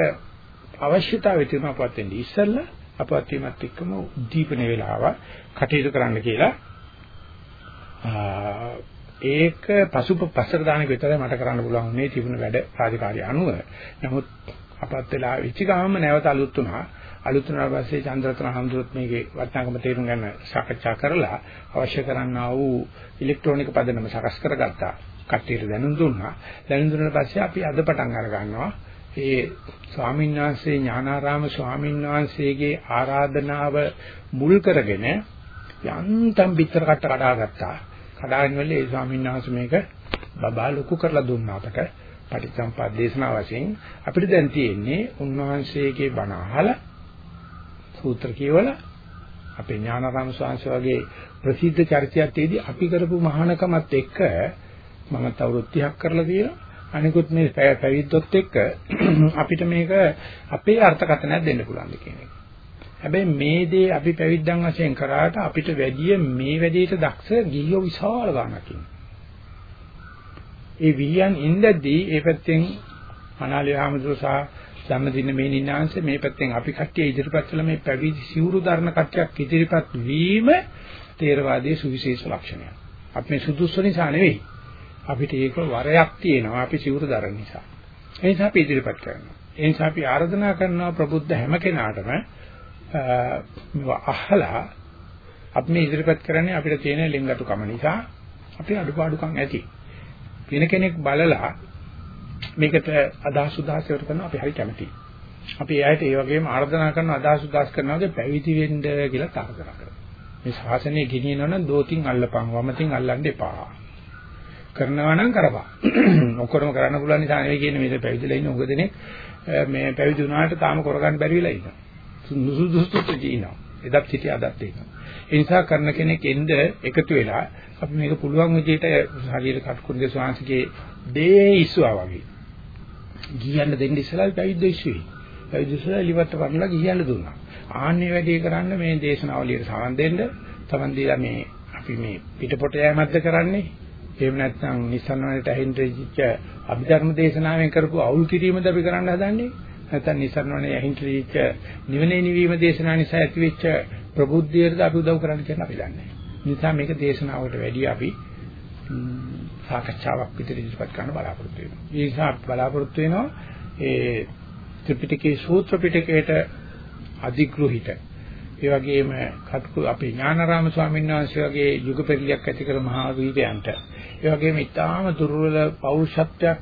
අවශ්‍යතාවය තියෙනවා අපවත් වෙන්නේ ඉස්සෙල්ලා අපවත් වීමත් එක්කම උද්දීපන වෙලාව කටයුතු කරන්න කියලා ඒක පසු පස්සට දාන එක විතරයි මට කරන්න පුළුවන් මේ තිබුණ වැඩ රාජකාරිය අනුව. නමුත් අපත් වෙලා වෙච්ච ගාම නැවත අලුත් වුණා. අලුත් වුණාට පස්සේ චන්ද්‍රරත්න හඳුරුත් මේකේ වටිනාකම තේරුම් ගන්න සාකච්ඡා කරලා අවශ්‍ය කරන්නා වූ ඉලෙක්ට්‍රොනික පදනම සකස් කරගත්තා. කට්ටියට දැනුම් දුන්නා. දැනුම් දුන්නාට පස්සේ අපි අද පටන් අර ගන්නවා. ඒ ස්වාමීන් වහන්සේ ඥානාරාම ස්වාමීන් වහන්සේගේ ආරාධනාව මුල් කරගෙන යන්තම් පිටර කට්ට කඩාගත්තා. කඩාගෙන වෙලේ ඒ ස්වාමීන් වහන්සේ මේක බබා ලොකු කරලා දුන්නා අපට. පටිච්චසම්පද දේශනා වශයෙන් අපිට දැන් තියෙන්නේ උන්වහන්සේගේ බණ අහලා සූත්‍ර කියවලා අපේ ඥානාරාම ස්වාමීන් වගේ ප්‍රසිද්ධ චරිතයත්දී අපි කරපු මහානකමත් එක්ක මම අවුරුදු 30ක් කරලා තියෙනවා අනිකුත් මේ පැවිද්දොත් එක්ක අපිට මේක අපේ අර්ථකථනයක් දෙන්න පුළුවන් කියන එක. හැබැයි මේ දේ අපි පැවිද්දන් වශයෙන් කරාට අපිට වැඩිය මේ වැඩේට දක්ෂ ගිහියෝ විශාල ගාණක් ඉන්නවා. ඒ විහියන් ඉඳද්දී ඒ පැත්තෙන් මනාලිය හාමුදුරුවෝ සහ ධම්මදින මේනින්නාංශ මේ පැත්තෙන් අපි කට්ටිය ඉදිරිපත් කළ මේ පැවිදි සිවුරු ධර්ම කට්ටියක් ඉදිරිපත් වීම තේරවාදයේ සුවිශේෂ ලක්ෂණයක්. අපි මේ සුදුසු නිසා නෙවෙයි. අපිට ඒක වරයක් තියෙනවා අපි සිවුරු දරන නිසා. ඒ නිසා අපි ඉදිරිපත් කරනවා. ඒ නිසා අපි ආරාධනා කරනවා ප්‍රබුද්ධ හැම කෙනාටම මේවා අහලා අපි මේ ඉදිරිපත් කරන්නේ අපිට තියෙන ලිංගතුකම නිසා අපි අඩුපාඩුකම් ඇති. වෙන කෙනෙක් බලලා මේකට අදහස් උදාස් ඉවර කරනවා අපි හරි කැමතියි. අපි එයාට ඒ වගේම ආර්දනා කරන අදහස් උදාස් කරනවා වගේ පැවිදි වෙන්න කියලා තාරදනා කරනවා. මේ ශාසනය ගෙනියනවනම් දෝතින් අල්ලපන් වමතින් අල්ලන්න එපා. කරනවා නම් කරපන්. ඔක්කොම කරන්න පුළුවන් නිසා නෙවෙයි කියන්නේ මේ පැවිදිලා ඉන්න උග දෙනෙක් මේ පැවිදි වුණාට තාම කරගන්න බැරි වෙලා ඉන්නවා. නුසුදුසුත් ජීනවා. එදත් සිටි අදත් ඉන්නවා. ඒ නිසා කරන කෙනෙක් එන්න එකතු වෙලා අපි මේක පුළුවන් විදිහට ශරීර කටුකුරුගේ ස්වාංශිකේ දේ ඉස්සුවා වගේ. ගියන්න දෙන්න ඉස්සලා පැවිද්ද ඉස්සුවේ. පැවිද්ද ඉස්සලා ඉලිවට වරලා ගියන්න දුන්නා. ආන්නේ වැඩේ කරන්න මේ දේශනාවලියට සමන් දෙන්න තමන් දීලා මේ අපි මේ පිටපොට යෑමක්ද කරන්නේ එහෙම නැත්නම් නිසන්වනට ඇහින්ද්‍රිච්ච අභිධර්ම දේශනාවෙන් කරපු අවුල් කිරීමද අපි කරන්න හදන්නේ නැත්නම් නිසන්වනේ ඇහින්ද්‍රිච්ච නිවනේ නිවීම දේශනා නිසා ඇතිවෙච්ච ප්‍රබුද්ධියට අපි උදව් කරන්න කියන අපි දන්නේ. නිසා මේක දේශනාවට වැඩි අපි සාකච්ඡාවක් විතර ඉදිරිපත් කරන්න බලාපොරොත්තු වෙනවා. ඒ නිසා බලාපොරොත්තු වෙනවා ඒ ත්‍රිපිටකයේ සූත්‍ර පිටකයට අධිග්‍රහිත ඒ වගේම කටුකු අපේ ඥානාරාම ස්වාමීන් වහන්සේ වගේ යුග පෙරලියක් ඇති කර මහා වීරයන්ට ඒ වගේම ඊටාම දුර්වල පෞරුෂත්වයක්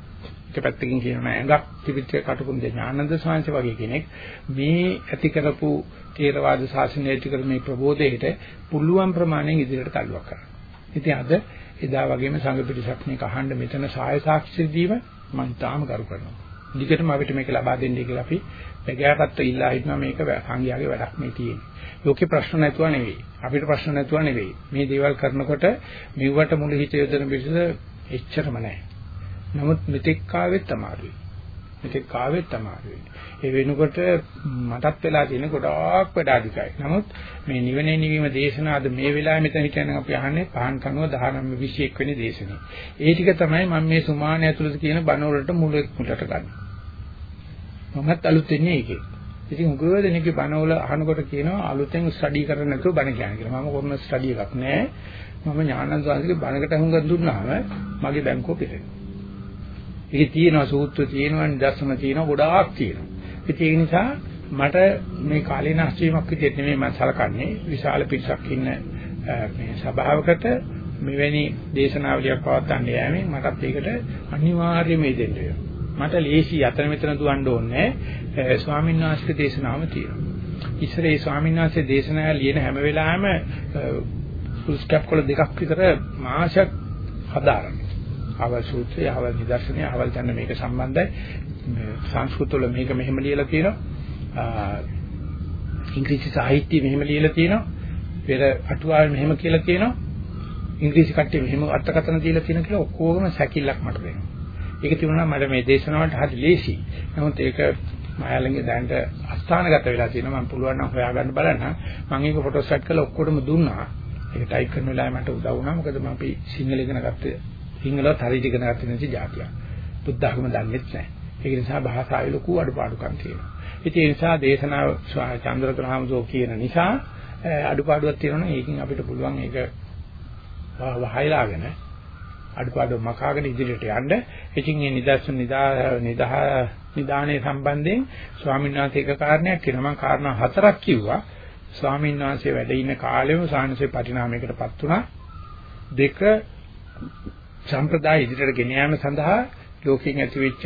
එක පැත්තකින් කියනවා ඇඟක් තිබිච්ච කටුකුරුන් ඥානන්ද ස්වාමීන් වගේ කෙනෙක් මේ ඇති කරපු තේරවාද ශාසනය ඇති කර මේ ප්‍රබෝධයට පුළුවන් ප්‍රමාණයෙන් ඉදිරියට තල්ලුවක් කරනවා. ඉතින් අද එදා වගේම සංඝ පිටසක් මේක අහන්න මෙතන සාය සාක්ෂි දීම මම තාම කරු කරනවා. දිගටම අපිට මේක ලබා දෙන්නයි කියලා අපි බගෑපත්ත ඉල්ලා හිටනවා මේක සංඝයාගේ වැඩක් මේ තියෙන්නේ. ලෝකේ ප්‍රශ්න නැතුව නෙවෙයි. අපිට ප්‍රශ්න නැතුව නෙවෙයි. මේ දේවල් කරනකොට මෙව්වට මුළු හිත යොදන පිටස එච්චරම නැහැ. නමුත් මෙතෙක් කාවෙත් අමාරුයි. මෙතෙක් කාවෙත් අමාරුයි. ඒ වෙනකොට මටත් වෙලා තියෙන ගොඩාක් වැඩ අධිකයි. නමුත් මේ නිවනේ නිවීම දේශනා අද මේ වෙලාවේ මෙතන හිටියනම් අපි අහන්නේ පහන් කනුව 19 21 වෙනි දේශනේ. ඒ ටික තමයි මම මේ සුමාන ඇතුළත කියන බණ වලට මුලක් මුලට ගන්න. මමත් අලුත් වෙන්නේ ඒකේ. ඉතින් උගව දෙනෙක්ගේ බණවල අහනකොට කියනවා අලුතෙන් ස්ටඩි කරන්න නැතුව බණ කියන කියලා. මම කරන ස්ටඩි එකක් නෑ. මම ඥානන්ත සාංශික බණකට හුඟක් දුන්නාම මගේ බැංකුව පිරෙනවා. ඒකේ තියෙනවා සූත්‍ර තියෙනවා නිදර්ශන තියෙනවා ගොඩාක් තියෙනවා. ඉතින් ඒ නිසා මට මේ කාලේ නැස්වීමක් විදිහට නෙමෙයි මම සලකන්නේ විශාල පිරිසක් ඉන්න මේ සභාවකට මෙවැනි දේශනාවලියක් පවත්වන්න යෑමෙන් මටත් ඒකට අනිවාර්යයෙන්ම දෙන්න වෙනවා. මට ලේසි අතන මෙතන දුවන්න ඕනේ ස්වාමීන් වහන්සේගේ දේශනාවම තියෙනවා. ඉස්සර ඒ ස්වාමීන් වහන්සේ දේශනාව ලියන හැම වෙලාවෙම ෆුල් ස්ටැප් වල දෙකක් විතර මාසයක් හදාරන. අවල් සූත්‍රය, අවල් නිදර්ශනය, අවල් දැන මේක සම්බන්ධයි. සංස්කෘත වල මේක මෙහෙම ලියලා තියෙනවා. ඉංග්‍රීසි සාහිත්‍යය මෙහෙම ලියලා තියෙනවා. පෙර අටුවාවේ මෙහෙම කියලා තියෙනවා. ඉංග්‍රීසි කට්ටිය මෙහෙම අර්ථකථන දීලා තියෙනවා කියලා ඔක්කොගම සැකිල්ලක් මට දෙනවා. ඒක තිබුණා මට මේ දේශනාවට හරි ලේසි. නමුත් ඒක මායාලංගේ දැනට අස්ථානගත වෙලා තියෙනවා. මම පුළුවන් නම් හොයාගන්න බලන්න. මම ඒක ෆොටෝ සෙට් කරලා ඔක්කොටම දුන්නා. ඒක ටයිප් කරන වෙලාවේ මට උදව් වුණා. මොකද මම අපි සිංහල ඉගෙන ගත්තේ සිංහලවත් හරියට ඉගෙන ගත්තේ නැති જાතියක්. බුද්ධ ධර්ම දන්නේත් නැහැ. ඒක නිසා භාෂාවේ ලොකු අඩුපාඩුකම් තියෙනවා. ඉතින් ඒ නිසා දේශනාව චන්ද්‍රතන හමුදෝ කියන නිසා අඩුපාඩුවක් තියෙනවා. ඒකෙන් අපිට පුළුවන් ඒක වහයලාගෙන අඩුපාඩු මකාගෙන ඉදිරියට යන්න. ඉතින් මේ නිදර්ශන නිදා නිදානේ සම්බන්ධයෙන් ස්වාමීන් වහන්සේ එක කාරණයක් කියනවා. මම කාරණා හතරක් කිව්වා. ස්වාමීන් වහන්සේ වැඩ ඉන්න කාලෙම සානසේ පරිණාමයකටපත් වුණා. දෙක සම්ප්‍රදාය ඉදිරියට ගෙන යාම සඳහා ලෝකයෙන් ඇතිවෙච්ච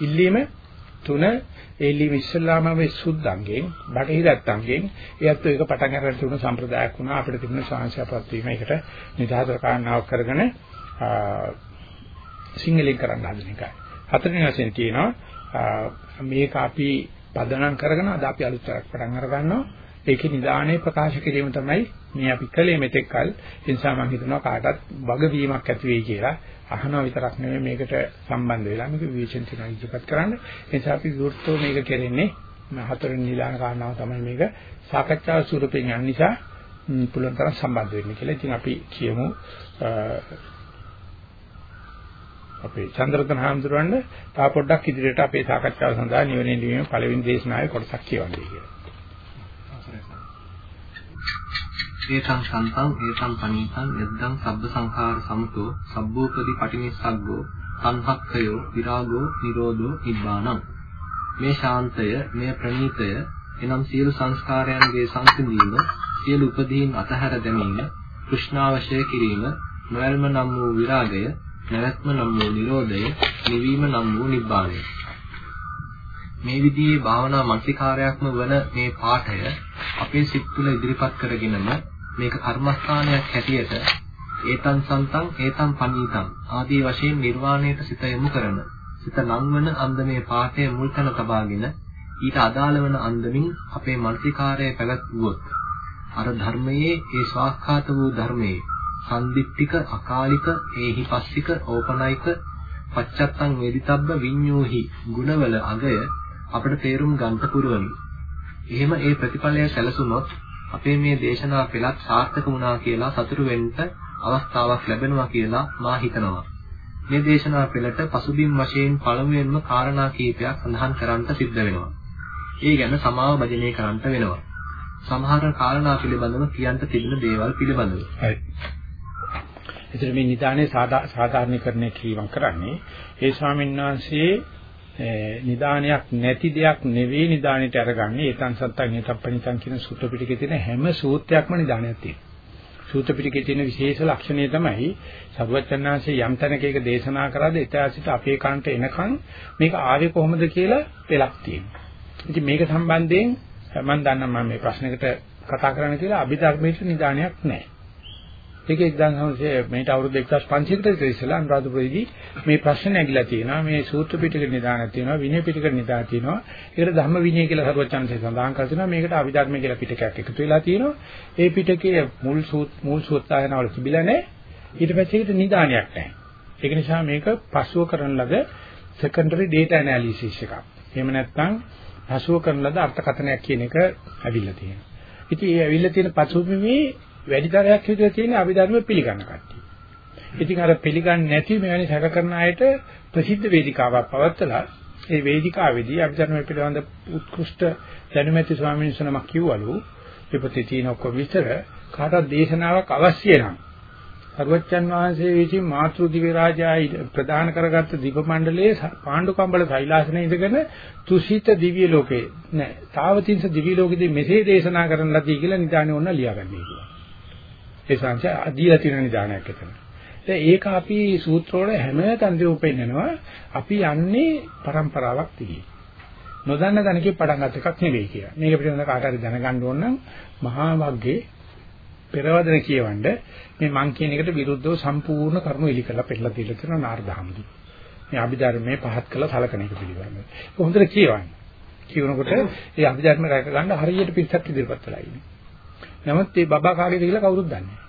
ඉල්ලීම තුන එල්ලීම ඉස්සල්ලාම වෙ සුද්ධංගෙන් බටහිරත්තංගෙන් ඒත් ඒක පටන් ගන්න තුන සම්ප්‍රදායක් වුණා. අපිට තිබුණ ශාංශයපත් වීම ඒකට නිදහතර කාරණාවක් කරගෙන සිංහලෙන් කරන්න හදන එකයි. හතරවෙනි වශයෙන් තියෙනවා මේක අපි පදනම් කරගෙන අද අපි අලුත් තරක් පටන් අර ගන්නවා ඒකේ නිදානේ ප්‍රකාශ කිරීම තමයි මේ අපි කලේ මෙතෙක් කල. ඒ නිසා මම හිතනවා කාටත් වගවීමක් ඇති වෙයි කියලා. අහනවා විතරක් නෙමෙයි මේකට සම්බන්ධ වෙලා. මේක විවේචන කරන ඉදිරිපත් කරන්න. ඒ නිසා අපි විවෘතව මේක කෙරෙන්නේ හතරවෙනි නිදාන කාරණාව තමයි මේක. සාකච්ඡා ස්වරූපයෙන් යන නිසා පුළුවන් තරම් සම්බන්ධ වෙන්න කියලා. ඉතින් අපි කියමු අපේ චන්ද්‍රකන හාමුදුරන්ව තා පොඩ්ඩක් ඉදිරියට අපේ සාකච්ඡාව සඳහා නිවෙන්නේ නිවීම පළවෙනි දේශනාවේ කොටසක් කියවන්නේ කියලා. ඒතං සන්තං ඒතං පනීතං යද්දං සබ්බ සංඛාර සමුතෝ සබ්බෝපදි පටිනිස්සග්ගෝ සංහක්ඛයෝ විරාගෝ නිරෝධෝ නිබ්බානං. මේ ශාන්තය මේ ප්‍රණීතය එනම් සියලු සංස්කාරයන්ගේ සංසිඳීම සියලු උපදීන් අතහැර දැමීම කෘෂ්ණාවශය කිරීම නොයල්ම නම් වූ විරාගය නැවැත්ම නම් වූ නිරෝධය නිවීම නම් වූ නිබ්බානය. මේ විදිහේ භාවනා මානසිකාරයක්ම වන මේ පාඨය අපේ සිත් තුළ ඉදිරිපත් කරගෙනම මේක කර්මස්ථානයක් හැටියට ඒතං සන්තං ඒතං පනීතං ආදී වශයෙන් නිර්වාණයට සිත යොමු කරන සිත ලංවන අන්දමේ පාඨය මුල් තැන තබාගෙන ඊට අදාළ වන අන්දමින් අපේ මානසිකාරය පැවැත්වුවොත් අර ධර්මයේ ඒ ස්වාක්ඛාත වූ ධර්මයේ සම්දිත්තික අකාලික ඒහි පස්සික ඕපනයික පච්චත්තං වේදිතබ්බ විඤ්ඤෝහි ගුණවල අගය අපිට තේරුම් ගන්න පුරුවනි. එහෙම ඒ ප්‍රතිඵලය සැලසුනොත් අපේ මේ දේශනා පෙළත් සාර්ථක වුණා කියලා සතුටු වෙන්න අවස්ථාවක් ලැබෙනවා කියලා මා හිතනවා. මේ දේශනා පෙළට පසුබිම් වශයෙන් පළමුවෙන්ම කාරණා කීපයක් සඳහන් කරන්නට සිද්ධ වෙනවා. ඒ ගැන සමාව භජනය කරන්නට වෙනවා. සමහර කාරණා පිළිබඳව කියන්න තිබෙන දේවල් පිළිබඳව. හරි. ඒතර මේ නිදානේ සාධාරණීකරණය කිරීම කරන්නේ ඒ ස්වාමීන් වහන්සේ නිදානයක් නැති දෙයක් නෙවෙයි නිදානෙට අරගන්නේ ඒතන් සත්තන් හේතප්පණිතන් කියන සූත්‍ර පිටකේ තියෙන හැම සූත්‍රයක්ම නිදානයක් තියෙනවා. සූත්‍ර පිටකේ තියෙන විශේෂ ලක්ෂණය තමයි සරුවචනාංශයේ යම් තැනක ඒක දේශනා කරාද ඊටාසිට අපේ කන්ට එනකන් මේක ආවේ කොහොමද කියලා පෙළක් තියෙනවා. ඉතින් මේක සම්බන්ධයෙන් මම දන්නවා මම මේ ප්‍රශ්නයකට කතා කරන්න කියලා අභිධර්මයේ නිදානයක් නැහැ. ඒක 1900 මේට අවුරුදු 1500කට විතර ඉස්සෙල්ලා අනුරාධපුරයේදී මේ ප්‍රශ්න නැගිලා තියෙනවා. මේ සූත්‍ර පිටක නිදානක් තියෙනවා විනය පිටක නිදාන තියෙනවා. ඒකට ධම්ම විනය කියලා සරුවචන්සේ සඳහන් කරලා තියෙනවා. මේකට අභිධර්ම කියලා පිටකයක් එකතු වෙලා තියෙනවා. ඒ පිටකයේ මුල් සූත් මුල් සූත්‍රයන්වල තිබිලා නැහැ. ඊට පස්සේ ඒකට නිදානයක් නැහැ. ඒක නිසා මේක පසුව කරන ලද secondary data analysis එකක්. එහෙම නැත්නම් පසුව කරන ලද අර්ථකථනයක් කියන එක ඇවිල්ලා තියෙනවා. ඉතින් ඒ ඇවිල්ලා තියෙන පසුබිමේ වැඩිතරයක් හිතේ තියෙන අභිධර්ම පිළිගන්න කට්ටිය. ඉතින් අර පිළිගන්නේ නැති මෙවැනි සැක කරන අයට ප්‍රසිද්ධ වේදිකාවක් පවත්වලා ඒ වේදිකාවේදී අභිධර්ම පිළිබඳ උත්කෘෂ්ඨ දැනුම ඇති ස්වාමීන් වහන්සේ නමක් කිව්වලු විපතේ තියෙන ඔක්කොම විතර කාටවත් දේශනාවක් අවශ්‍ය නම් සර්වච්ඡන් වහන්සේ විසින් මාතෘ දිව්‍ය රාජායි ප්‍රදාන කරගත්ත දීප මණ්ඩලයේ පාණ්ඩු කම්බල සෛලාසනේ ඉඳගෙන තුසිත දිව්‍ය ලෝකේ නෑ තාවතින්ස දිව්‍ය ලෝකෙදී මෙසේ දේශනා කරන්න ලදී කියලා නිදානේ ඔන්න ලියාගන්නේ කියලා. ඒ සංසය අදීලා තියෙන නිදානයක් එතන. දැන් ඒක අපි සූත්‍ර වල හැම තැනදීම පෙන්නනවා අපි යන්නේ પરම්පරාවක් දිගේ. නොදන්න දැනකේ පටන් ගන්න එකක් නෙවෙයි කියලා. මේක පිළිබඳව කාට හරි දැනගන්න ඕන නම් මහා වග්ගේ පෙරවදන කියවන්න මේ මං කියන එකට විරුද්ධව සම්පූර්ණ කරුණු එලි කරලා පෙන්නලා දීලා තියෙනවා නාරදහමදි. මේ අභිධර්මයේ පහත් කළා සලකන එක පිළිබඳව. ඒක හොඳට කියවන්න. කියනකොට ඒ අභිධර්ම රැක ගන්න හරියට පිටසක් ඉදිරියපත් වෙලා ඉන්නේ. නමුත් මේ බබා කාගේද කියලා කවුරුත් දන්නේ නැහැ.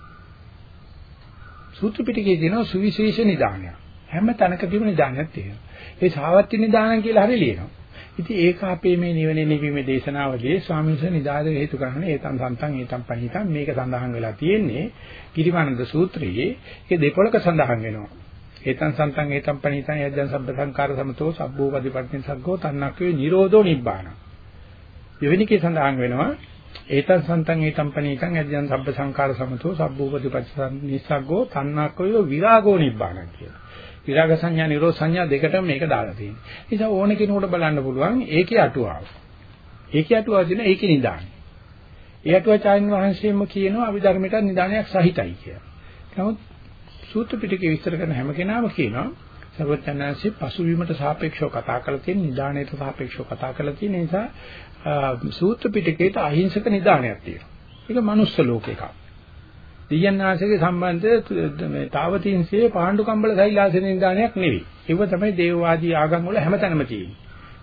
සූත්‍ර පිටකයේ තියෙනවා සුවිශේෂ නිදානය. හැම තැනකදීම නිදානයක් තියෙනවා. ඒ සාවත්‍ය නිදානන් කියලා හරි ලියනවා. ඉතින් ඒක අපේ මේ නිවනේ නිවීමේ දේශනාවලියේ ස්වාමීන් වහන්සේ නිදාද හේතු කරන්නේ ඒතන් සන්තන් ඒතන් පණිතන් මේක සඳහන් වෙලා තියෙන්නේ කිරිමානන්ද සූත්‍රයේ ඒක දෙපොලක සඳහන් වෙනවා. ඒතන් සන්තන් ඒතන් පණිතන් යද්දන් සබ්බ සංකාර සමතෝ සබ්බෝ පදිපට්ඨින් සග්ගෝ තන්නක්කේ නිරෝධෝ නිබ්බාන. දෙවෙනි කේ සඳහන් වෙනවා ඒතං සන්තං ඒතං පනීතං අධ්‍යයන් සබ්බ සංකාර සමතෝ සබ්බූපති පච්චසන්නිසග්ගෝ තණ්හක්කයෝ විරාගෝ නිබ්බාණං කියලා. විරාග සංඥා නිරෝධ සංඥා දෙකටම මේක දාලා තියෙනවා. ඒ නිසා ඕන කෙනෙකුට බලන්න පුළුවන් ඒකේ අටුවාව. ඒකේ අටුවාව කියන ඒකේ නිදාන. ඒ අටුවාචාර්යන් වහන්සේම කියනවා අභිධර්මයට නිදානයක් සහිතයි කියලා. නමුත් සූත්‍ර පිටකේ විස්තර කරන හැම කෙනාම කියනවා සර්වඥාන්සේ පසුවීමට සාපේක්ෂව කතා කරලා තියෙන නිදාණයට සාපේක්ෂව කතා කරලා තියෙන නිසා සූත්‍ර පිටකේට අහිංසක නිදානයක් තියෙනවා. ඒක මනුස්ස ලෝකයක. දියන්නාංශගේ සම්බන්ධ මේ තාවතින්සේ පාණ්ඩු කම්බල සෛලාසන නිදානයක් නෙවෙයි. ඒක තමයි දේවවාදී ආගම් වල හැමතැනම තියෙන්නේ.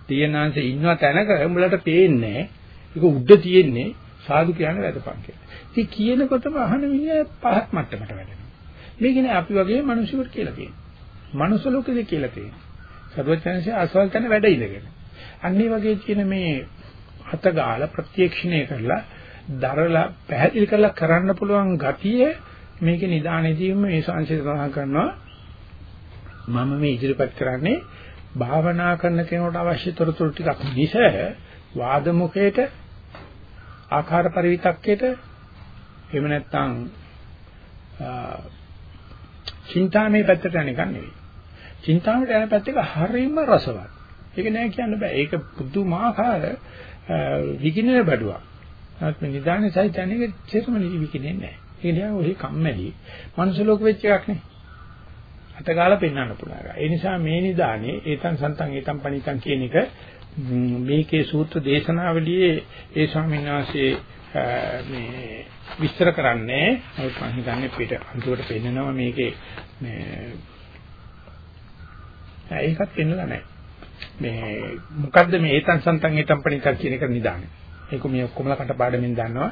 දියන්නාංශ ඉන්න තැනක උඹලට පේන්නේ ඒක උඩ තියෙන්නේ සාදු කියන වැදපන් කියලා. ඉතින් කියනකොටම අහන මිනිහ පහත් මට්ටමට වැටෙනවා. මේකනේ අපි වගේ මිනිස්සුන්ට කියලා තියෙන්නේ. මනුස්ස ලෝකෙද කියලා තියෙන්නේ. සර්වඥාන්සේ අසවල් තැන වැඩ ඉඳගෙන. අන්නේ වගේ තියෙන මේ හත ගාලා ප්‍රත්‍යක්ෂණය කරලා දරලා පැහැදිලි කරලා කරන්න පුළුවන් ගතිය මේකේ නිදානයේදීම මේ සංසිත සඳහන් කරනවා මම මේ ඉදිරිපත් කරන්නේ භාවනා කරන කෙනෙකුට අවශ්‍ය තොරතුරු ටිකක් මිස වාද මුඛයට ආකාර පරිවිතක්කයට එහෙම නැත්නම් චින්තාමේ පැත්තට යන එක නෙවෙයි. චින්තාමට යන පැත්ත එක හරියම රසවත්. ඒක නෑ කියන්න බෑ. ඒක පුදුමාකාර විකිනෙන බඩුවක්. නමුත් මේ නිදානේ සයිතන්නේ චේතම විකිනෙන්නේ නැහැ. ඒ නිසා ඔහි කම්මැලි. මනුස්ස ලෝක වෙච්ච එකක් නේ. අත ගාලා පෙන්වන්න පුළුවන්. ඒ නිසා මේ නිදානේ ඒතන් සන්තන් ඒතන් පණිතන් කියන එක මේකේ සූත්‍ර දේශනාවලියේ ඒ ස්වාමීන් වහන්සේ මේ විස්තර කරන්නේ නමුත් මම හිතන්නේ පිට අන්තිමට පෙන්නනවා මේකේ මේ ඒකත් පෙන්නලා නැහැ. මේ මොකද්ද මේ ඒතන් සන්තන් ඒතන් පණිතන් කියන එක නිදානේ. ඒක මේ ඔක්කොමලා කටපාඩමින් දන්නවා.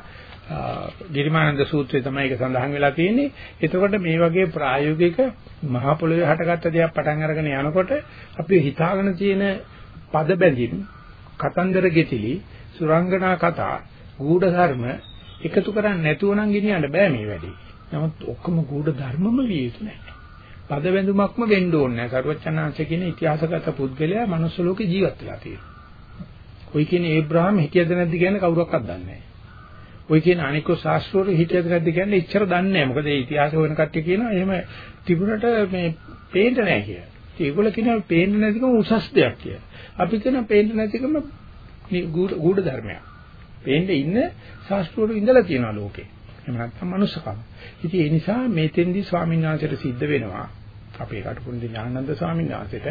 ගිරිමානන්ද සූත්‍රයේ තමයි ඒක සඳහන් වෙලා තියෙන්නේ. එතකොට මේ වගේ ප්‍රායෝගික මහ පොළොවේ හටගත්ත දෙයක් පටන් අරගෙන යනකොට අපි හිතාගෙන තියෙන පද බැඳින් කතන්දර ගෙතිලි සුරංගනා කතා ගූඪ ධර්ම එකතු කරන්නේ නැතුව නම් ගෙනියන්න බෑ මේ වැඩේ. නමුත් ඔක්කොම ගූඪ ධර්මම විය යුතු නැහැ. පද වැඳුමක්ම වෙන්න ඕනේ නැහැ. සර්වචනාංශ කියන ඉතිහාසගත පුද්ගලයා මනුස්ස ලෝකේ ජීවත් වෙලා තියෙනවා. කොයි කියන්නේ ඒබ්‍රහම් හිටියද නැද්ද කියන්නේ කවුරක්වත් දන්නේ නැහැ. ওই කියන අනිකෝ ශාස්ත්‍රවල හිටියද නැද්ද කියන්නේ එච්චර දන්නේ නැහැ. මොකද ඒ ඉතිහාස හොයන කට්ටිය කියනවා එහෙම තිබුණට මේ පේන්න නැහැ කියලා. ඒගොල්ලෝ කියනවා පේන්න නැතිකම උසස් දෙයක් කියලා. අපි කියනවා පේන්න නැතිකම ගුඪ ධර්මයක්. පේන්න ඉන්න ශාස්ත්‍රවල ඉඳලා තියෙනවා ලෝකේ. එහෙම නැත්නම් මනුස්සකම. ඉතින් ඒ නිසා මේතෙන්දී ස්වාමීන් වහන්සේට සිද්ධ වෙනවා අපේ කටුකුරුන්දි ඥානන්ද ස්වාමීන් වහන්සේට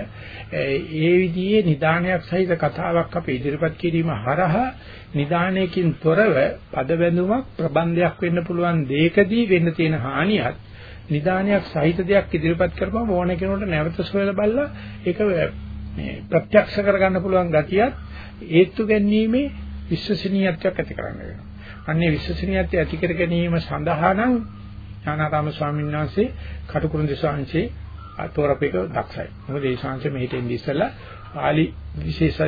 ඒ විදිහේ නිදානයක් සහිත කතාවක් අපි ඉදිරිපත් කිරීම හරහා නිදානයකින් තොරව පදබැඳුමක් ප්‍රබන්ධයක් වෙන්න පුළුවන් දෙයකදී වෙන්න තියෙන හානියත් නිදානයක් සහිත දෙයක් ඉදිරිපත් කරපුවම ඕන කෙනෙකුට නැවත සොයලා බලලා ඒක මේ ප්‍රත්‍යක්ෂ කරගන්න පුළුවන් ගතියත් ඒත්තු ගැනීමේ විශ්වසනීයත්වයක් ඇති කරන්න වෙනවා. අන්නේ විශ්වසනීයත්වය ඇති කර ගැනීම සඳහා නම් ඥානාරාම ස්වාමීන් වහන්සේ කටුකුරුන්දි ස්වාමීන් වහන්සේ තෝරපේක දක්ෂයි. මොකද ඒ ශාංශ මෙහෙට එන්නේ ඉස්සලා පාලි විශේෂ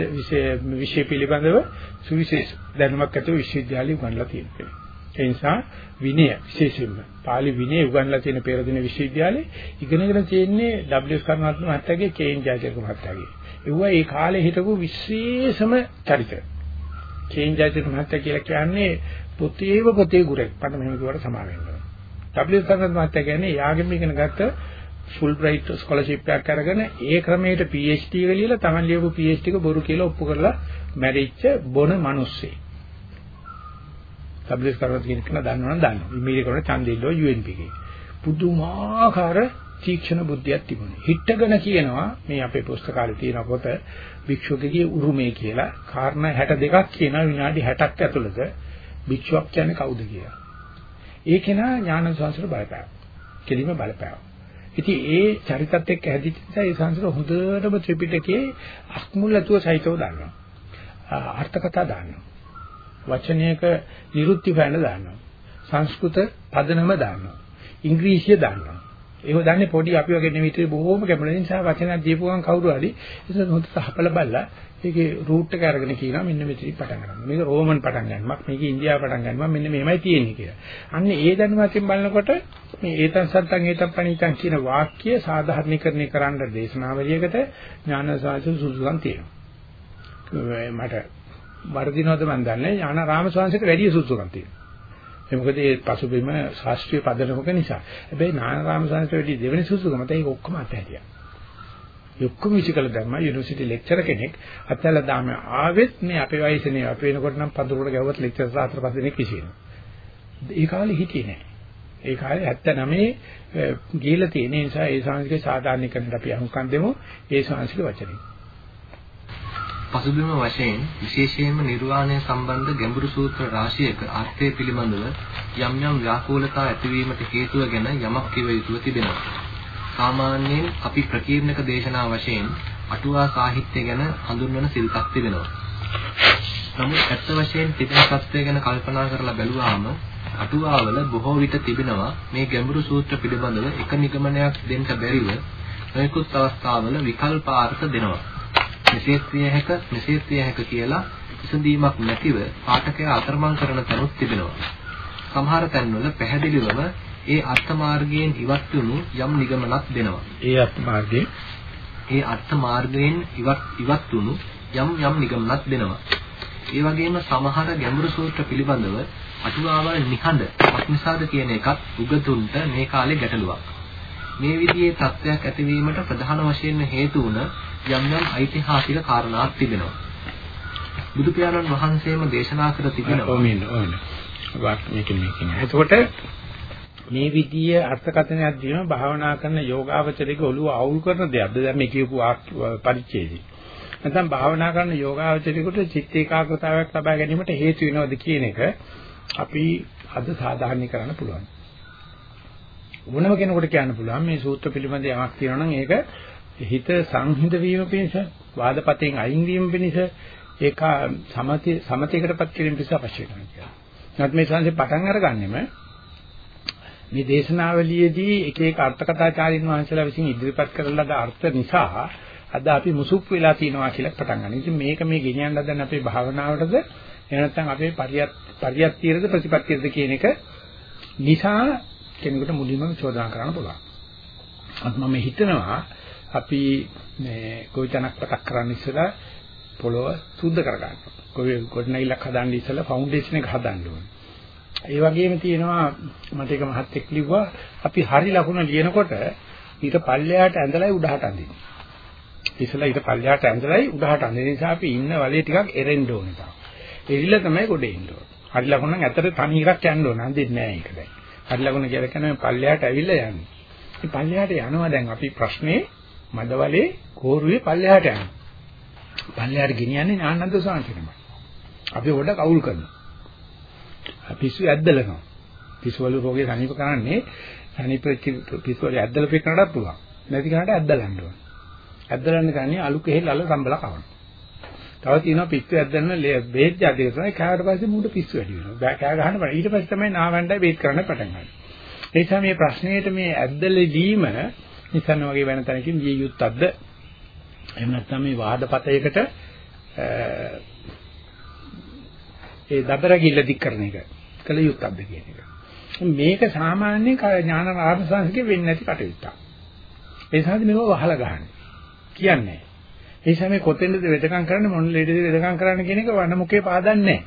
විෂය පිළිබඳව සුවිශේෂ දැනුමක් ඇතුව විශ්වවිද්‍යාලය උගන්ලා තියෙනවා. ඒ නිසා විනය විශේෂයෙන්ම පාලි විනය උගන්ලා තියෙන පෙරදින විශ්වවිද්‍යාලේ ඉගෙනගෙන තියෙන්නේ WS කරුණාරත්න මහත්තයාගේ කේන් ජයතිලක මහත්තයාගේ. ඒවා ඒ කාලේ හිටපු විශේෂම චරිත. කේන් ජයතිලක මහත්තයා කියලා කියන්නේ පොතේව පොතේ ගුරෙක්. මට මෙහෙම කිව්වට සමා වෙනවා. WS කරුණාරත්න මහත්තයා කියන්නේ යාගෙම ඉගෙන ගත්ත ෆුල් බ්‍රයිට් ස්කෝලර්ෂිප් එකක් අරගෙන ඒ ක්‍රමයට PhD එක ලියලා Taman ලියපු PhD එක බොරු කියලා ඔප්පු කරලා මැරිච්ච බොන මිනිස්සේ. WS කරවත් කියන කෙනා දන්නවනම් දන්නවා. ඉමේල් කරන ඡන්දෙල්ලෝ UNP එකේ. පුදුමාකාර තීක්ෂණ බුද්ධියක් තිබුණේ. හිටගෙන කියනවා මේ අපේ පුස්තකාලේ තියෙන පොත භික්ෂුවකගේ උරුමය කියලා කාරණා 62ක් කියනවා විනාඩි 60ක් ඇතුළත භික්ෂුවක් කියන්නේ කවුද කියලා. ඒ කෙනා ඥාන සංසාර බලපෑව. කෙලිම බලපෑව. ඉතින් ඒ චරිතත් එක්ක හැදිච්ච නිසා ඒ සංසාර හොඳටම ත්‍රිපිටකයේ අක්මුල් ඇතුව සහිතව දන්නවා. අර්ථකථා දන්නවා. වචනයක නිරුක්ති පැන දානවා. සංස්කෘත පදනම දානවා. ඉංග්‍රීසිය දානවා. ඒව දන්නේ පොඩි අපි වගේ නෙවෙයි බොහෝම කැමති නිසා වචනයක් දීපු ගමන් කවුරු හරි ඒක හොඳට හපල බලලා ඒකේ රූට් එක අරගෙන කියනවා මෙන්න මෙතනින් පටන් ගන්න. මේක රෝමන් පටන් ගන්නවක් මේක ඉන්දියාව පටන් ගන්නවා මෙන්න මෙහෙමයි තියෙන්නේ කියලා. අන්න ඒ දැනුමකින් බලනකොට මේ ඒතන් සත්තන් ඒතන් පණිතන් කියන වාක්‍ය සාධාරණීකරණය කරන්න දේශනාවලියකට ඥාන සාසු සුසුකම් තියෙනවා. මට වර්ධිනවද මන් දන්නේ ඥාන රාමස්වාංශයට වැඩි සුසුකම් තියෙනවා. ඒ මොකද ඒ පසුබිම ශාස්ත්‍රීය පදනමක නිසා. හැබැයි ඥාන රාමස්වාංශයට වැඩි දෙවෙනි සුසුකම තමයි ඔක්කොම අතහැරියා. ඔක්කොම විසිකල දැම්මා යුනිවර්සිටි ලෙක්චරර් කෙනෙක් අතහැරලා දාම ආවෙත් මේ අපේ වයසනේ අපි වෙනකොට නම් පඳුරකට ගැව්වත් ලෙක්චර් සාත්‍ර පස් දෙනෙක් කිසිනවා. ඒ කාලේ හිටියේ නෑ. ඒ කාලේ 79 ගිහිලා තියෙන නිසා ඒ සංස්කෘතික සාධාරණීකරණයට අපි අහුම්කම් දෙමු ඒ සංස්කෘතික වචනේ. පසුබිම වශයෙන් විශේෂයෙන්ම නිර්වාණය සම්බන්ධ ගැඹුරු සූත්‍ර රාශියක අර්ථය පිළිබඳව යම් යම් ව්‍යාකූලතා ඇතිවීමට හේතුව ගැන යමක් කිව යුතුව තිබෙනවා. සාමාන්‍යයෙන් අපි ප්‍රකීර්ණක දේශනා වශයෙන් අටුවා සාහිත්‍ය ගැන හඳුන්වන සිල්පත් තිබෙනවා. නමුත් ඇත්ත වශයෙන් තිබෙන සත්‍ය ගැන කල්පනා කරලා බැලුවාම අටුවාවල බොහෝ විට තිබෙනවා මේ ගැඹුරු සූත්‍ර පිළිබඳව එක නිගමනයක් දෙන්න බැරිව නොයෙකුත් අවස්ථාවල විකල්පාර්ථ දෙනවා. මෙසේ ක්‍රිය හැක මෙසේ ක්‍රිය හැක කියලා විසඳීමක් නැතිව පාඨකයා අතරමං කරන තැනුත් තිබෙනවා. සමහර තැන්වල පැහැදිලිවම ඒ අර්ථ මාර්ගයෙන් ඉවත් වුණු යම් නිගමනක් දෙනවා. ඒ අර්ථ මාර්ගයේ ඒ අර්ථ මාර්ගයෙන් ඉවත් ඉවත් වුණු යම් යම් නිගමනක් දෙනවා. ඒ වගේම සමහර ගැඹුරු සූත්‍ර පිළිබඳව අටුවාවල් නිහඬ අක්නිසාද කියන එකත් උගතුන්ට මේ කාලේ ගැටලුවක්. මේ විදිහේ තත්ත්වයක් ඇතිවීමට ප්‍රධාන වශයෙන් හේතු වුණ යම් යම් ඓතිහාසික කාරණාක් තිබෙනවා. බුදු පියාණන් වහන්සේම දේශනා කර තිබෙනවා. ඔමින් ඔන්න. වාක් මේකෙන් මේකෙන්. එතකොට මේ විදිය අර්ථකථනයක් දීම භාවනා කරන යෝගාවචරයේ ඔළුව අවුල් කරන දෙයක්ද දැන් මේ කියපු පරිච්ඡේදය. නැත්නම් භාවනා කරන යෝගාවචරයේකට චිත්ත ඒකාග්‍රතාවයක් ලබා ගැනීමට හේතු වෙනවද කියන එක අපි අද සාධාරණීකරන්න පුළුවන්. ඕනම කෙනෙකුට කියන්න පුළුවන් මේ සූත්‍ර පිළිබඳ යමක් තියෙනවා නම් ඒක හිත සංහිඳ වීම පිණිස වාදපතෙන් අයින් වීම පිණිස ඒක සමතේ සමතේකටපත් කිරීම පිණිස අවශ්‍ය කරනවා කියලා. නැත්නම් මේ සංසේ පටන් අරගන්නෙම මේ දේශනාවලියේදී එක එක අර්ථකථාචාරින් වහන්සේලා විසින් ඉදිරිපත් කරන ලද අර්ථ නිසා අද අපි මුසුප් වෙලා තියෙනවා කියලා පටන් ගන්න. ඉතින් මේක මේ ගෙනියන්න හදන අපේ භාවනාවටද එහෙම නැත්නම් අපේ පරියත් පරියත්තියද ප්‍රතිපත්තියද කියන එක නිසා කෙනෙකුට මුලින්ම චෝදනා කරන්න පුළුවන්. අත් මම හිතනවා අපි මේ ගොවිතැනක් පටක් කරන්න ඉස්සලා පොළොව සුද්ධ කරගන්න. කොයි ගොඩනැගිල්ලක් හදන්න ඉස්සලා ෆවුන්ඩේෂන් එක හදන්න ඕනේ. ඒ වගේම තියෙනවා මට එක මහත්ෙක් ලිව්වා අපි හරි ලකුණ ලියනකොට ඊට පල්ලෙහාට ඇඳලයි උඩහට අඳින්නේ. ඉස්සලා ඊට පල්ලෙහාට ඇඳලයි උඩහට අඳින නිසා අපි ඉන්න වලේ ටිකක් එරෙන්න ඕනේ තාම. එරිලා තමයි ගොඩේ ඉන්න ඕනේ. හරි ලකුණ නම් ඇත්තට තනි එකක් යන්න ඕනේ. අඳින්නේ නැහැ ඒක දැන්. හරි ලකුණ කියලා කියන්නේ පල්ලෙහාට ඇවිල්ලා යන්නේ. ඉතින් පල්ලෙහාට යනවා දැන් අපි ප්‍රශ්නේ මදවලේ කෝරුවේ පල්ලෙහාට යනවා. පල්ලෙහාට ගෙනියන්නේ ඥානන්ද සාන්තිනමයි. අපි උඩ කවුල් කරනවා. පිස්සු ඇද්දලනවා. පිස්සු වල රෝගේ සනීප කරන්නේ සනීප පිස්සු වල ඇද්දල පෙන්නටත් පුළුවන්. නැති කෙනාට ඇද්දලන්න ඕන. ඇද්දලන්න ගන්නේ අලු කෙහෙල් අල සම්බල කවන. තව තියෙනවා පිස්සු ඇද්දන්න බේත් ජාතික තමයි කෑවට පස්සේ මූට පිස්සු වැඩි වෙනවා. බෑ කෑ ගහන්න බෑ. ඊට පස්සේ තමයි නාවණ්ඩයි බේත් කරන්න පටන් ගන්නේ. ඒ නිසා මේ ප්‍රශ්නේට මේ ඇද්දලෙදීම නිසන්න වගේ වෙන තැනකින් ගිය යුත්තක්ද? එහෙම නැත්නම් මේ වාදපතයකට ඒ දබර ගිල්ල දික් කරන එක කළ යුත්තක්ද කියන එක. මේක සාමාන්‍ය ඥාන ආර්ථසංශකේ වෙන්නේ නැති කටයුත්තක්. ඒ සාධි මේක වහලා ගන්න. කියන්නේ. ඒ නිසා මේ කොතෙන්ද වෙදකම් කරන්නේ මොන ලේඩද වෙදකම් කරන්න කියන එක වනමුකේ පාදන්නේ නැහැ.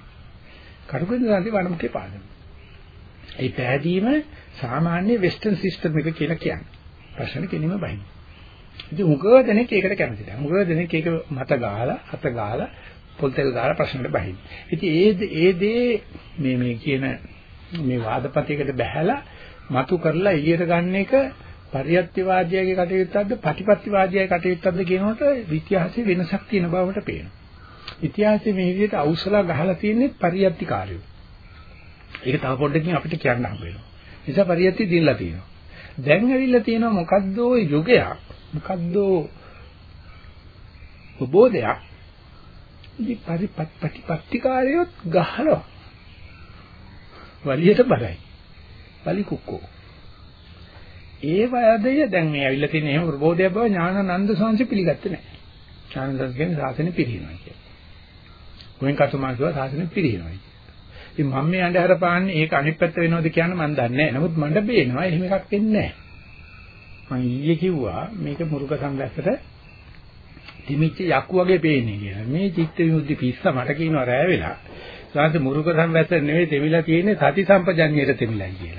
කටුකෙන්ද සාධි වනමුකේ පාදන්නේ. ඒ පැහැදීම සාමාන්‍ය වෙස්ටර්න් සිස්ටම් එක කියලා කියන්නේ. ප්‍රශ්න කෙනෙම බහින්න. ඉතින් මුගව දෙනෙක් ඒකට කැමති නැහැ. මුගව දෙනෙක් ඒක මත ගාලා, අත ගාලා පොල් තෙල් දාලා ප්‍රශ්නෙට බහින්න. ඉතින් ඒ ඒ දේ මේ මේ කියන මේ වාදපතයකට බැහැලා මතු කරලා එළියට ගන්න එක පරියත්තිවාදීයගේ කටයුත්තක්ද ප්‍රතිපත්තිවාදීයගේ කටයුත්තක්ද කියනකොට ඉතිහාසයේ වෙනසක් තියෙන බවට පේනවා. ඉතිහාසයේ මේ විදිහට අවසලා ගහලා තියෙන්නේ පරියත්තිකාරයෝ. ඒක තව පොඩ්ඩකින් අපිට කියන්න හම්බ වෙනවා. නිසා පරියත්ති දිනලා තියෙනවා. දැන් ඇවිල්ලා තියෙනවා මොකද්ද ওই යුගයක්? මොකද්ද උබෝධයක් ඉතින් පරිපත්තිකාරයොත් ගහනවා. වලියට බරයි. වලි කුක්කෝ. ඒ වයදය දැන් මේ ඇවිල්ලා තියෙන එහෙම ප්‍රබෝධය බව ඥානানন্দ සංශ පිළිගත්තේ නැහැ. ඥානানন্দ කියන්නේ සාසනෙ පිළිනවයි කියලා. ගෝයෙන් කතුමා කියවා සාසනෙ පිළිනවයි. ඉතින් මම මේ අnder පාන්නේ ඒක අනිත් පැත්ත වෙනවද කියන්න මම දන්නේ නැහැ. නමුත් මට බේනවා එහෙම එකක් වෙන්නේ නැහැ. මම ඊයේ කිව්වා මේක මුරුක සංගස්සට තිමිච්ච යක්කු වගේ පේන්නේ කියලා. මේ චිත්ත විමුක්ති පිස්ස මට කියනවා රෑ වෙලා. සාන්ත මුරුක සම්වැස නෙවෙයි තෙමිලා තියෙන්නේ සති සම්පජඤ්ඤයට තෙමිලයි කියලා.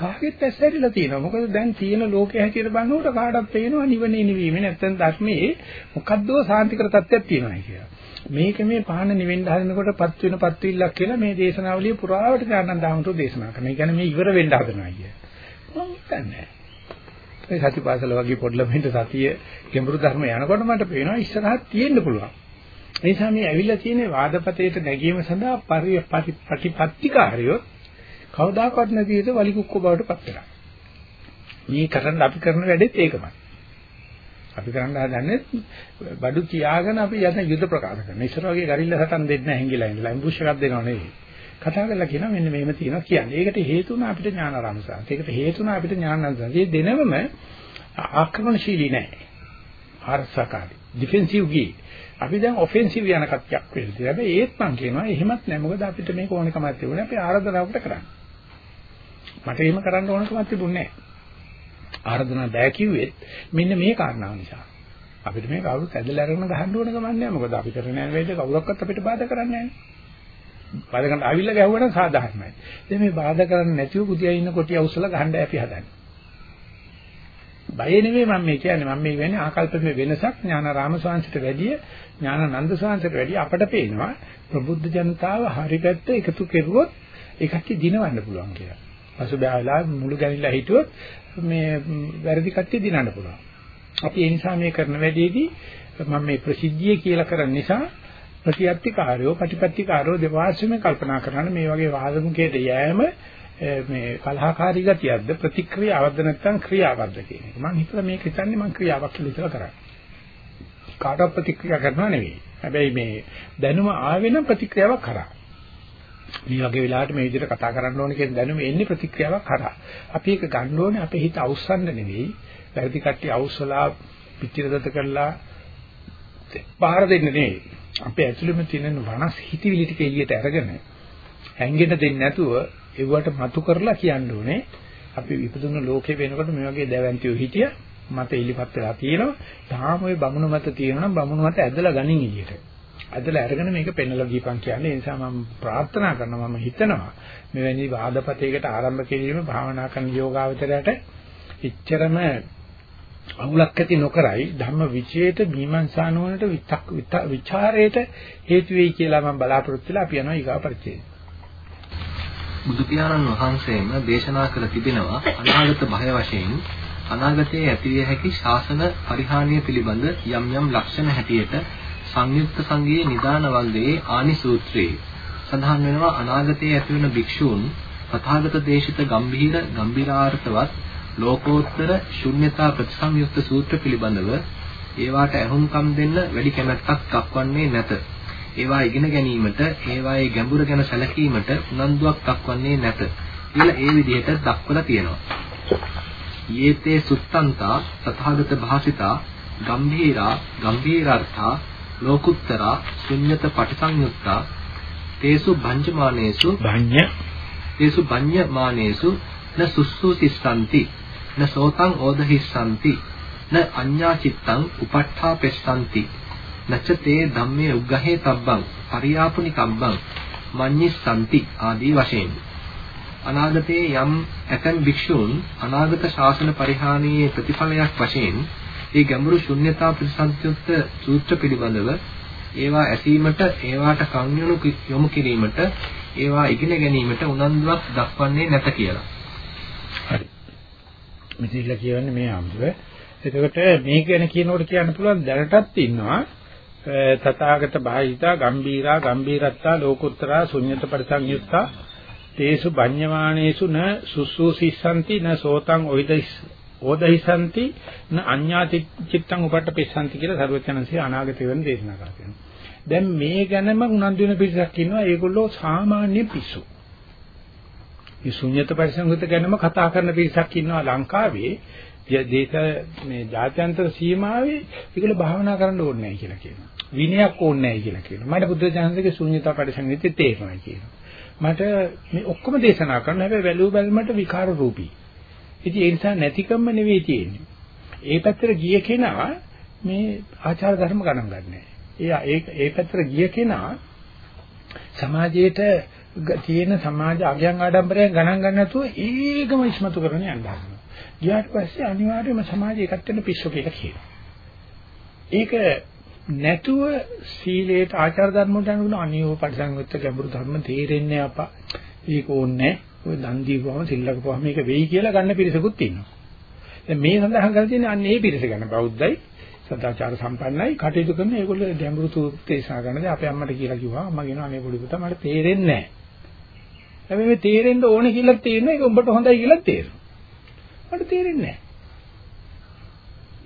කාගෙත් ඇස්සරිලා තියෙනවා. මොකද දැන් තියෙන ලෝකයේ හැටියට බලනකොට කාටවත් පේනවා නිවනේ නිවීම නැත්තම් ධර්මයේ මොකද්දෝ සාන්තිකර තත්ත්වයක් තියෙනවා කියලා. මේක මේ පහන නිවෙන්න හදනකොට පත් වෙන පත්විල්ලක් කියලා මේ දේශනාවලිය පුරාවට ගන්න දාමතු දේශනා කරනවා. ඒ කියන්නේ මේ ඉවර වෙන්න හදනවා කිය. මම හිතන්නේ ඒ සතිපාසල වගේ පොඩි ළමයින්ට සතිය ගැඹුරු ධර්ම යනකොට මට පේනවා ඉස්සරහට තියෙන්න පුළුවන්. ඒ නිසා මේ ඇවිල්ලා තියෙන වාදපතේට නැගීම සඳහා ප්‍රතිපත්තිකාරයෝ කවදාකවත් නැති විදිහට වලිකුක්ක බවට පත් වෙනවා. මේ කරන්න අපි කරන වැඩෙත් ඒකමයි. අපි කරන්න හදන්නේ බඩු තියාගෙන අපි යන යුද ප්‍රකාශ කරන. ඉස්සර වගේ ගරිල්ලා සටන් දෙන්න හැංගිලා ඉඳලා ඇම්බුෂ් එකක් දෙනව නෙවෙයි. කතා කරලා කියනවා මෙන්න මෙහෙම තියෙනවා කියන්නේ. ඒකට හේතුණ අපිට ඥානාරාමසාර. ඒකට හේතුණ අපිට ඥානන්දසාර. මේ දෙනවම ආක්‍රමණශීලී නැහැ. ආර්සකාරී. ඩිෆෙන්සිව් ගී. අපි දැන් ඔෆෙන්සිව් යන කතියක් වෙන්නේ. හැබැයි ඒත් මම කියනවා එහෙමත් නැහැ. මොකද අපිට මේක ඕනකමක් තිබුණේ. අපි ආරාධනාවකට කරන්නේ. මට එහෙම කරන්න ඕනකමක් තිබුණේ නැහැ. ආර්ධනා බෑ කිව්වෙත් මෙන්න මේ කාරණාව නිසා. අපිට මේ කවුරුත් ඇදලා අරගෙන ගහන්න ඕන ගමන් නැහැ. මොකද අපි කරන යන වෙලේ කවුරක්වත් අපිට බාධා කරන්නේ නැහැ. බාධා කරන්න අවිල්ල ගැහුවනම් සාධාරණයි. දැන් මේ බාධා කරන්නේ නැතිව කුතිය ඉන්න කොටිය අවසල ගහන්න අපි හදන්නේ. බය නෙමෙයි මම මේ කියන්නේ මම මේ කියන්නේ ආකල්පමේ වෙනසක් ඥානාරාම සාංශයට වැඩිය ඥානানন্দ සාංශයට වැඩිය අපට පේනවා ප්‍රබුද්ධ ජනතාව හරි පැත්ත එකතු කෙරුවොත් එකක් දිනවන්න පුළුවන් කියලා. පසුබෑවලා මුළු ගැනිලා හිටියොත් මේ වැරදි කට්ටිය දිනන්න පුළුවන්. අපි ඒ නිසා මේ කරන වැඩේදී මම මේ ප්‍රසිද්ධිය කියලා කරන නිසා ප්‍රතිපත්තිකාරයෝ ප්‍රතිපත්තිකාරයෝ දෙපාර්ශ්වෙම කල්පනා කරන මේ වගේ වාදමුකයට යෑම මේ කලහකාරී ගතියක්ද ප්‍රතික්‍රියාවක්ද නැත්නම් ක්‍රියාවක්ද කියන එක. මම හිතලා මේක හිතන්නේ මම ක්‍රියාවක් කියලා ඉතලා කරන්නේ. කාටවත් ප්‍රතික්‍රියා කරනවා නෙවෙයි. හැබැයි මේ දැනුම ආවේ නම් ප්‍රතික්‍රියාවක් කරා. මේ වගේ වෙලාවට මේ විදිහට කතා කරන්න ඕනේ කියන දැනුම එන්නේ ප්‍රතික්‍රියාවක් කරා. අපි ඒක ගන්න ඕනේ අපේ හිත අවුස්සන්න නෙවෙයි. වැරදි කට්ටිය අවුස්සලා පිටිරදත කරලා පහර දෙන්න නෙවෙයි. අපේ ඇතුළෙම තියෙන වනස් හිතවිලි ටික එළියට අරගෙන හැංගෙන්න දෙන්නේ නැතුව ඒවට මතු කරලා කියන්න ඕනේ අපි ඉපදුන ලෝකේ වෙනකොට මේ වගේ දැවැන්තියෝ හිටිය මත ඉලිපත් වෙලා තියෙනවා තාම ওই බමුණු මත තියෙනවා නම් බමුණු මත ඇදලා ගනින් එළියට ඇදලා අරගෙන මේක පෙන්වලා දීපන් කියන්නේ ඒ නිසා මම ප්‍රාර්ථනා කරනවා මම හිතනවා මෙවැනි වාදපතයකට ආරම්භ කිරීම භාවනා කරන යෝගාවචරයට එච්චරම අවුලක් ඇති නොකරයි ධම්ම විචේත මීමන්සා නොවනට විතක් විචාරයට හේතු වෙයි කියලා මම බලාපොරොත්තු වෙලා අපි යනවා ඊගා පරිච්ඡේදය. බුදු පියාණන් වහන්සේම දේශනා කළ තිබෙනවා අනාගත භය වශයෙන් අනාගතයේ ඇතිවිය හැකි ශාසන පරිහානිය පිළිබඳ යම් යම් ලක්ෂණ හැටියට සංයුක්ත සංගයේ නිදාන වන්දේ ආනි සූත්‍රයේ සඳහන් වෙනවා අනාගතයේ ඇතිවන භික්ෂූන් තථාගත දේශිත ගම්භීර ගම්භීරාර්ථවත් ලෝකෝත්තර ශුන්්‍යතා ප්‍රතිසංයුක්ත සූත්‍ර පිළිබඳව ඒවාට ඇහුම්කම් දෙන්න වැඩි කැමැත්තක් දක්වන්නේ නැත. ඒවා ඉගෙන ගැනීමට, ඒවායේ ගැඹුර ගැන සැලකීමට උනන්දුවක් දක්වන්නේ නැත. කියලා ඒ විදිහට දක්වලා තියෙනවා. යේතේ සුත්තන්තා තථාගත භාසිතා ගම්භීරා ගම්භීරාර්ථා ලෝකුත්තරා ශුන්්‍යත පටිසංයුක්තා තේසු භංජමානේසු භඤ්ඤ. තේසු භඤ්ඤමානේසු න සුස්සුතිස්සanti න සෝතං ඕදහිස්සanti න අඤ්ඤා චිත්තං උපට්ඨා පෙස්සanti නච තේ ධම්මේ උග්ගහේ තබ්බං පරියාපුනි කම්බං මඤ්ඤිස්සanti ආදී වශයෙන්. අනාගතයේ යම් ඇතැම් භික්ෂූන් අනාගත ශාසන පරිහානියේ ප්‍රතිඵලයක් වශයෙන් ඒ ගැඹුරු ශුන්්‍යතා ප්‍රතිසංයුක්ත සූත්‍ර පිළිබඳව ඒවා ඇසීමට ඒවාට කන් යොමු කිරීමට ඒවා ඉගෙන ගැනීමට උනන්දුවක් දක්වන්නේ නැත කියලා. හරි. මෙතනilla කියන්නේ මේ අම්බුව. එතකොට මේ ගැන කියනකොට කියන්න පුළුවන් දැනටත් ඉන්නවා තථාගත බාහිතා ගම්බීරා ගම්බීරත්තා ලෝකුත්තරා ශුන්්‍යත පරිසංයුක්තා තේසු බඤ්ඤමානේසු න සුසුසිස්සanti න සෝතං ඔයිදයිස් ඕදහිසanti න අඤ්ඤා චිත්තං උපට්ඨපෙස්සanti කියලා සරුවචනන්සේ අනාගතය වෙන දේශනා කරලා දැන් මේ ගැනම උනන්දු වෙන පිරිසක් ඉන්නවා ඒගොල්ලෝ සාමාන්‍ය පිස්සු. මේ ශුන්්‍යත පරිසංගත ගැනම කතා කරන පිරිසක් ඉන්නවා ලංකාවේ දේශ මේ ජාත්‍යන්තර සීමාවේ ඒගොල්ලෝ භාවනා කරන්න ඕනේ නැහැ කියලා කියනවා. විනයක් ඕනේ නැහැ කියලා කියනවා. මට බුද්ධ ඥානසික ශුන්්‍යතා පරිසංගිතේ තේරෙනවා කියනවා. මට මේ ඔක්කොම දේශනා කරන හැබැයි වැලු බැලමට විකාර රූපී. ඉතින් ඒ නිසා නැතිකම්ම නෙවෙයි තියෙන්නේ. ඒ පැත්තට ගිය කෙනා මේ ආචාර ධර්ම ගණන් ගන්නෑ. ඒ ඒ ඒ පැත්තට ගිය කෙනා සමාජයේට තියෙන සමාජ අගයන් ආඩම්බරයෙන් ගණන් ගන්න නැතුව ඒකම ඉස්මතු කරගෙන යන්න හදනවා. ගියාට පස්සේ අනිවාර්යයෙන්ම සමාජය එකට වෙන පිස්සු කියලා කියනවා. ඒක නැතුව සීලයට ආචාර ධර්ම වලට අනුව අනියෝ පරිසංගත ගැඹුරු ධර්ම තේරෙන්නේ අපා. ඒක ඕනේ ඔය දන් දීපුවම සිල්ලකපුවම මේක වෙයි කියලා ගන්න පිරිසකුත් ඉන්නවා. දැන් මේ සඳහන් කරලා තියෙන්නේ අන්න ඒ පිරිස ගැන බෞද්ධයි සදාචාර සම්පන්නයි කටයුතු කරන ඒගොල්ලෝ ගැඹුරු තේසා ගන්නද අපේ අම්මට කියලා කිව්වා අම්මා කියනවා අනේ පොඩි පුතා මට තේරෙන්නේ නැහැ. හැබැයි මේ තේරෙන්න ඕනේ කියලා තේරෙනවා ඒක උඹට හොඳයි කියලා තේරෙනවා. මට තේරෙන්නේ නැහැ.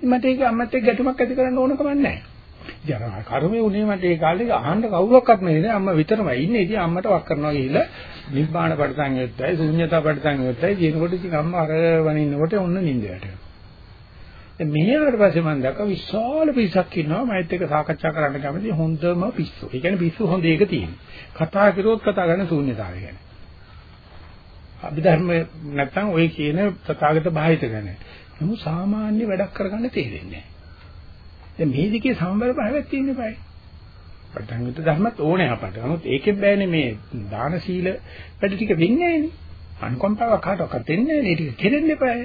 මට ඒක අම්මත් එක්ක ගැටුමක් ඇති කරන්න ඕන කමක් නැහැ. ජරා කර්මේ උනේ මට ඒ කාලේ අහන්න කවුරක්වත් නැන්නේ අම්මා විතරමයි ඉන්නේ. ඉතින් අම්මට වක් කරනවා ගිහිල්ලා නිබ්බාන පඩතන් යොත්තයි ශුන්‍යතා පඩතන් යොත්තයි කියනකොට ඉතින් අම්මා අර වනින්නකොට ඔන්න නිින්දයට. දැන් මෙහෙවට පස්සේ මම දැක්ක විශාල පිරිසක් ඉන්නවා මයිත් එක්ක සාකච්ඡා කරන්න කැමති හොඳම පිස්සු. ඒ කියන්නේ පිස්සු හොඳ එක තියෙනවා. කතා කරුවොත් කතා කරන ශූන්‍යතාවය ගැන. අභිධර්ම නැත්තම් ඔය කියන තථාගත බාහිත ගැන. නමුත් සාමාන්‍ය වැඩක් කරගන්න තේරෙන්නේ නැහැ. දැන් මේ දෙකේ සමබර භාවයක් තියෙන්න බෑ. පටන්විත ධර්මත් ඕනේ අපට. නමුත් ඒකෙන් බෑනේ මේ දාන සීල වැඩ ටික වෙන්නේ නැහනේ. අනුකම්පාවක් කාටවත් දෙන්නේ නැහැ නේ. ටික කෙරෙන්න එපා.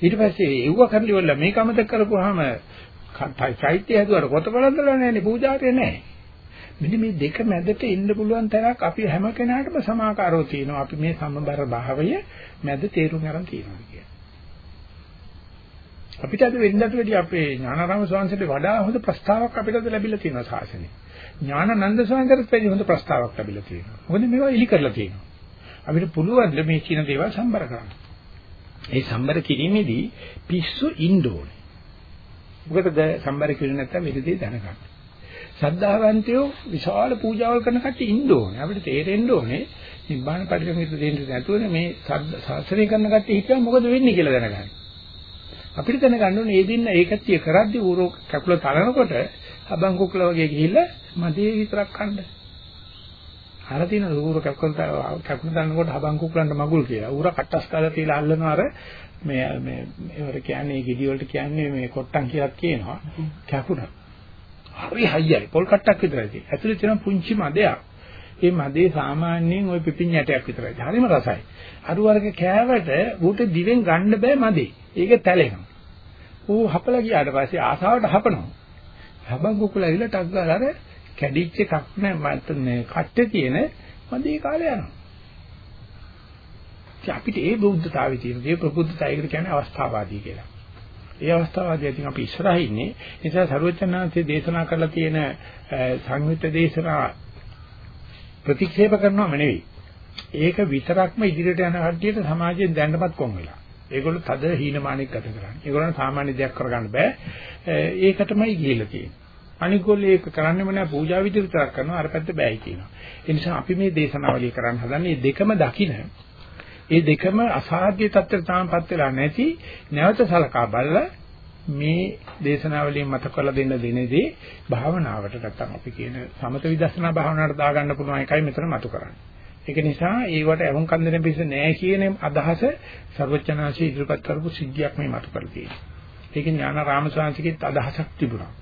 ඊට පස්සේ එව්ව කරලි වල මේක අමතක කරපුවාම චෛත්‍ය හැදුවට කොට බලන්දලා නැහැනේ පූජාවේ නැහැ. මෙන්න මේ දෙක මැදට ඉන්න පුළුවන් තරක් අපි හැම කෙනාටම සමාකාරව තියෙනවා. අපි මේ සමබර භාවය මැද තේරුම් ගන්න තියෙනවා කියන්නේ. අපිට අද වෙන්නට වැඩි අපේ ඥානාරාම ස්වාමීන්ට වඩා හොඳ ප්‍රස්තාවක් අපිට අද ලැබිලා තියෙනවා සාසනේ. ඥානানন্দ ස්වාමීන්ට වැඩි හොඳ ප්‍රස්තාවක් ලැබිලා තියෙනවා. මොකද මේවා ඉලි කරලා තියෙනවා. අපිට පුළුවන් මේ කියන දේවල් සම්බර කරන්න. ඒ සම්බර කිරීමේදී පිස්සු ඉන්න ඕනේ. මොකටද සම්බර කිරුවේ නැත්තම් මේ දේ දැනගන්න. සද්ධාවන්තයෝ විශාල පූජාවල් කරන කට්ටිය ඉන්න ඕනේ. අපිට තේරෙන්න ඕනේ නිබ්බාන පරිගමිත දෙන්න නැතුවනේ මේ සාසනය කරන කට්ටිය හිතුවා මොකද වෙන්නේ කියලා දැනගන්න. අපිට දැනගන්න ඕනේ මේ දෙන්න ඒ කට්ටිය කරද්දි ඌරෝ කකුල තලනකොට අබන් කුක්ල වගේ ගිහිල්ලා මදේ විතරක් කන්න. අර තියෙන ඌර කැකුල් කැකුල් දානකොට හබන් කුකුලන්ට මගුල් කියලා. ඌර කට්ටස් කාලා තියලා අල්ලනවා අර මේ මේ ඒවට කියන්නේ ගෙඩි වලට කියන්නේ මේ කොට්ටම් කියලා කියනවා. කැකුණ. හරි හයියයි. පොල් කට්ටක් විතරයි තියෙන්නේ. ඇතුලේ තියෙන පුංචි මදයක්. ඒ මදේ සාමාන්‍යයෙන් ওই පිපින් යටයක් විතරයි. හරිම රසයි. අරු වර්ග කෑවට ඌට දිවෙන් ගන්න බෑ මදේ. ඒක තැලෙනවා. ඌ හපලා ගියාට පස්සේ ආසාවට හපනවා. හබන් කුකුල ඇවිල්ලා ටක් ගාලා අර කැඩිච්ච එකක් නෑ මට මේ කට්ටේ තියෙන මදේ කාලේ යනවා. අපිට ඒ බුද්ධතාවයේ තියෙන දේ ප්‍රබුද්ධතාවයකට කියන්නේ අවස්ථාවාදී කියලා. ඒ අවස්ථාවදී ඉතින් අපි ඉස්සරහින් ඉන්නේ. ඒ නිසා සරුවචනාංශයේ දේශනා කරලා තියෙන සංයුත්ත දේශනා ප්‍රතික්ෂේප කරනවම නෙවෙයි. ඒක විතරක්ම ඉදිරියට යන කට්ටියට සමාජයෙන් දැන්නපත් කොම් වෙලා. ඒගොල්ලෝ තද හීනමානෙක් ගත කරන්නේ. ඒගොල්ලන් සාමාන්‍ය දෙයක් කරගන්න බෑ. ඒකටමයි ගිහිල්ලා තියෙන්නේ. අනිගොල්ලෝ ඒක කරන්නේම නෑ පූජා විදි විතරක් කරනවා අර පැත්ත බෑයි කියනවා. ඒ නිසා අපි මේ දේශනාවලිය කරන්න හදන්නේ දෙකම දකින්න ඒ දෙකම අසාධ්‍ය තත්ත්වයට තාමපත් වෙලා නැති නැවත සලකා බලලා මේ දේශනාවලියෙන් මතක කරලා දෙන්න දෙනදී භාවනාවට නැත්තම් අපි කියන සමත විදර්ශනා භාවනාවට දාගන්න පුළුවන් එකයි මෙතන මතු කරන්නේ. ඒක නිසා ඒවට අවුම් කන්දරෙන් පිස්ස නෑ කියන අදහස ਸਰවචනාංශී ඉදිරිපත් කරපු සිද්ධියක් මේ මතු කරලා තියෙනවා. ඒක ඥානාරාම ශාන්තිකෙත් අදහසක් තිබුණා.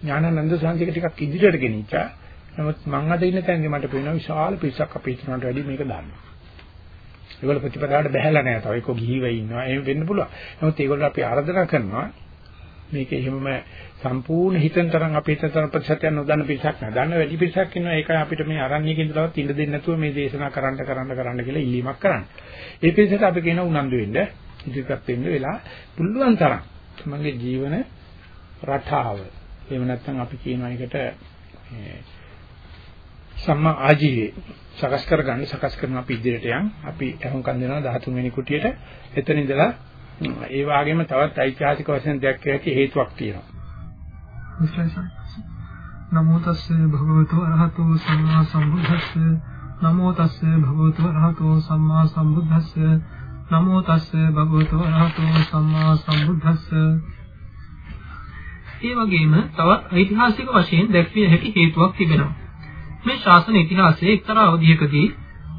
ඥානানন্দ ශාන්තික ටිකක් ඉදිරියට ගෙනිච්චා. නමුත් මම අද ඉන්න තැනදී මට පේනවා විශාල පිරිසක් අපේ ඉතනට වැඩි මේක දන්නවා. ඒගොල්ල ප්‍රතිපදාවට බැහැලා නැහැ. තව එක්ක ගිහිව ඉන්නවා. එහෙම වෙන්න පුළුවන්. නමුත් ඒගොල්ලෝ අපි ආරාධනා කරනවා මේක එහෙමම සම්පූර්ණ හිතෙන් තරම් අපේ හිතෙන් ප්‍රතිශතයක් නොදන්න පිරිසක් නෑ. දන්න වැඩි පිරිසක් ඉන්නවා. ඒකයි අපිට මේ අරණ්‍යක ඉඳලාවත් ඉඳ දෙන්නේ නැතුව මේ දේශනා කරන්න කරන්න කරන්න කියලා ඉල්ලීමක් කරන්නේ. ඒ පිරිසට අපි කියන උනන්දු වෙන්න ඉදිරියට වෙන්න වෙලා පුළුවන් තරම් තමන්ගේ ජීවන රටාව එහෙම නැත්නම් අපි කියනවා එකට සම්මා ආජීවයේ සකස් කරගන්න සකස් කරන අපි ඉදිරියට යන්. අපි අහුම්කන් දෙනවා 13 වෙනි කුටියට. එතන ඉඳලා ඒ වගේම තවත් ඓතිහාසික වශයෙන් දැක්ක හැකි හේතුවක් තියෙනවා. නමෝ තස්සේ භගවතු අරහතෝ සම්මා සම්බුද්දස්ස. නමෝ තස්සේ භගවතු අරහතෝ සම්මා සම්බුද්දස්ස. නමෝ තස්සේ භගවතු අරහතෝ සම්මා සම්බුද්දස්ස. ඒ වගේම තවත් ඓතිහාසික වශයෙන් දැක්විය හැකි හේතුවක් තිබෙනවා. මේ ශාසන ඉතිහාසයේ එක්තරා අවධියකදී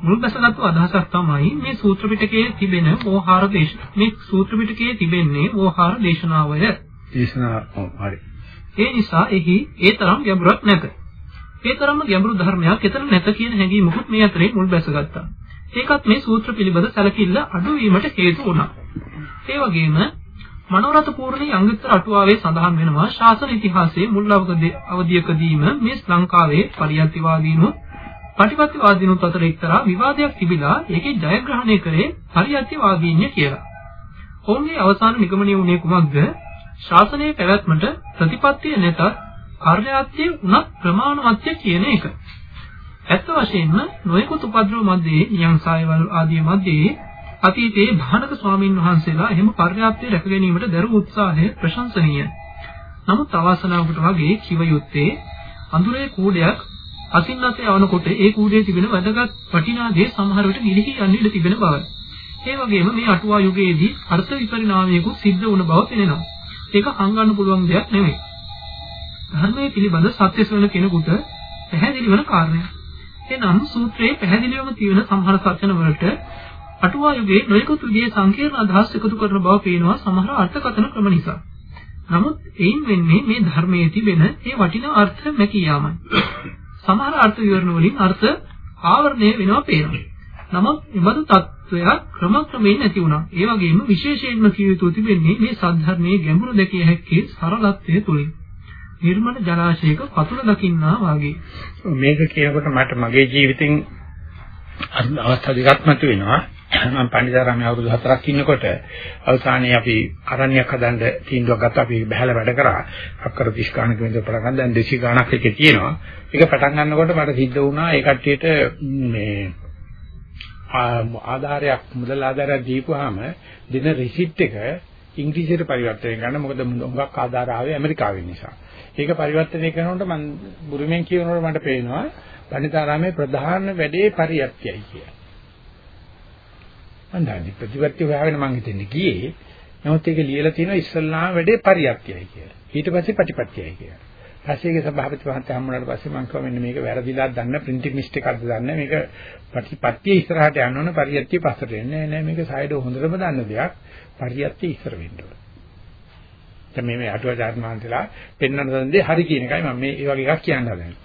මුල් බැසගත්තු අදහසක් තමයි මේ සූත්‍ර පිටකයේ තිබෙන ඕහාර දේශ මේ සූත්‍ර පිටකයේ තිබෙන්නේ ඕහාර දේශනාවය. දේශනාව හරි. ඒ නිසා එහි ඒ තරම් ගැඹුරක් නැත. ඒ තරම්ම ගැඹුරු ධර්මයක් එතන නැත කියන හැඟීමකුත් මේ අතරේ මුල් බැසගත්තා. ඒකත් මේ සූත්‍ර පිළිබඳ සැලකිල්ල අඩු වීමට හේතු වුණා. ඒ වගේම මනෝරත පූර්ණී අංගුත්තර අටුවාවේ සඳහන් වෙනවා ශාසන ඉතිහාසයේ මුල් අවධියකදීම මේ ලංකාවේ පරියන්තිවාදීනු පටිපත්තිවාදීනු අතර එක්තරා විවාදයක් තිබිලා ඒකේ ජයග්‍රහණය කරේ පරියන්තිවාදීන්ය කියලා. ඔවුන්ගේ අවසාන නිගමනය වුණේ කුමක්ද? ශාසනයේ පැවැත්මට ප්‍රතිපත්තිය නැතත් කාර්යාත්‍ය උනත් ප්‍රමාණවත්ය කියන එක. ඇත්ත වශයෙන්ම නොයෙකුත් උපද්‍රව මැදේ නියංසායවල ආදී මැදේ අතීතයේ භානක ස්වාමින් වහන්සේලා එහෙම පර්යාප්තිය රැක ගැනීමට දරූ උත්සාහය ප්‍රශංසනීයයි. නමුත් අවාසනාවකට වගේ කිව යුත්තේ අඳුරේ කූඩයක් අසින් අත යවනකොට ඒ කූඩේ තිබෙන වැදගත් වටිනා දේ සමහර විට ගිලිහි යන්න ඉඩ තිබෙන බවයි. ඒ වගේම මේ අටුවා යුගයේදී අර්ථ විපරිණාමයකුත් සිද්ධ වුණ බව පෙනෙනවා. ඒක හංගන්න පුළුවන් දෙයක් නෙවෙයි. ධර්මයේ පිළිබඳ සත්‍ය සොයන කෙනෙකුට පැහැදිලි වන කාරණයක්. එනම් සූත්‍රයේ පැහැදිලිවම තියෙන සමහර සත්‍යන වලට අටුවා යුගයේ නොයෙකුත් විදිහේ සංකීර්ණ අදහස් එකතු කරන බව පේනවා සමහර අර්ථකථන ක්‍රම නිසා. නමුත් එයින් වෙන්නේ මේ ධර්මයේ තිබෙන ඒ වටිනා අර්ථ මැකී යාමයි. සමහර අර්ථ විවරණ වලින් අර්ථ ආවරණය වෙනවා පේනවා. නමුත් එබඳු තත්වයක් ක්‍රමක්‍රමයෙන් නැති වුණා. ඒ වගේම විශේෂයෙන්ම කිය යුතු තිබෙන්නේ මේ සද්ධර්මයේ ගැඹුරු දැකිය හැක්කේ සරලත්වය තුලින්. නිර්මල ජලාශයක පතුල දකින්නා වාගේ. මේක කියනකොට මට මගේ ජීවිතෙන් අවස්ථා දෙකක් මතුවෙනවා. මම පණ්ඩිතාරාමයේ අවුරුදු 4ක් ඉන්නකොට අවසානයේ අපි අරණ්‍යයක් හදන්න තීන්දුවක් ගත්තා. අපි බහැලා වැඩ කරා. අක්කර 30 ගානක විතර පටන් ගන්න. දැන් 200 ගානක් එකේ තියෙනවා. ඒක පටන් ගන්නකොට මට සිද්ධ වුණා ඒ කට්ටියට මේ ආධාරයක් මුදල් ආධාරයක් දීපුවාම දෙන රිසිට් එක ඉංග්‍රීසියට පරිවර්තනය කරන්න. මොකද හුඟක් ආධාර ආවේ ඇමරිකාවෙන් නිසා. ඒක පරිවර්තනය කරනකොට මම බුරුමෙන් කියනකොට මට පේනවා පණිතාරාමේ ප්‍රධාන වැඩේ පරියත්‍යයි කියලා. මම දන්නේ ප්‍රතිපත්ති හොයාගෙන මම හිතන්නේ ගියේ. නමුත් ඒක ලියලා තියෙනවා ඉස්සල්ලාම වැඩේ පරියක්තියයි කියලා. ඊට පස්සේ ප්‍රතිපත්තියයි කියලා. පස්සේ ඒක සභාපති මහත්තයා හම්බුනාට පස්සේ මම කිව්වා මෙන්න මේක වැරදිලා දන්න printing mistake එකක්ද දන්න මේක ප්‍රතිපත්තිය ඉස්සරහට යන්න ඕන පරියක්තිය පස්සට එන්නේ නෑ නෑ මේක සයිඩෝ හොඳටම දන්න දෙයක් පරියක්තිය ඉස්සර වෙන්න ඕන. දැන් මේ මේ අටුවාචාර්ය මහන්සලා පෙන්වන දේ හරි කියන එකයි මම මේ ඒ වගේ එකක් කියන්න හදන්නේ.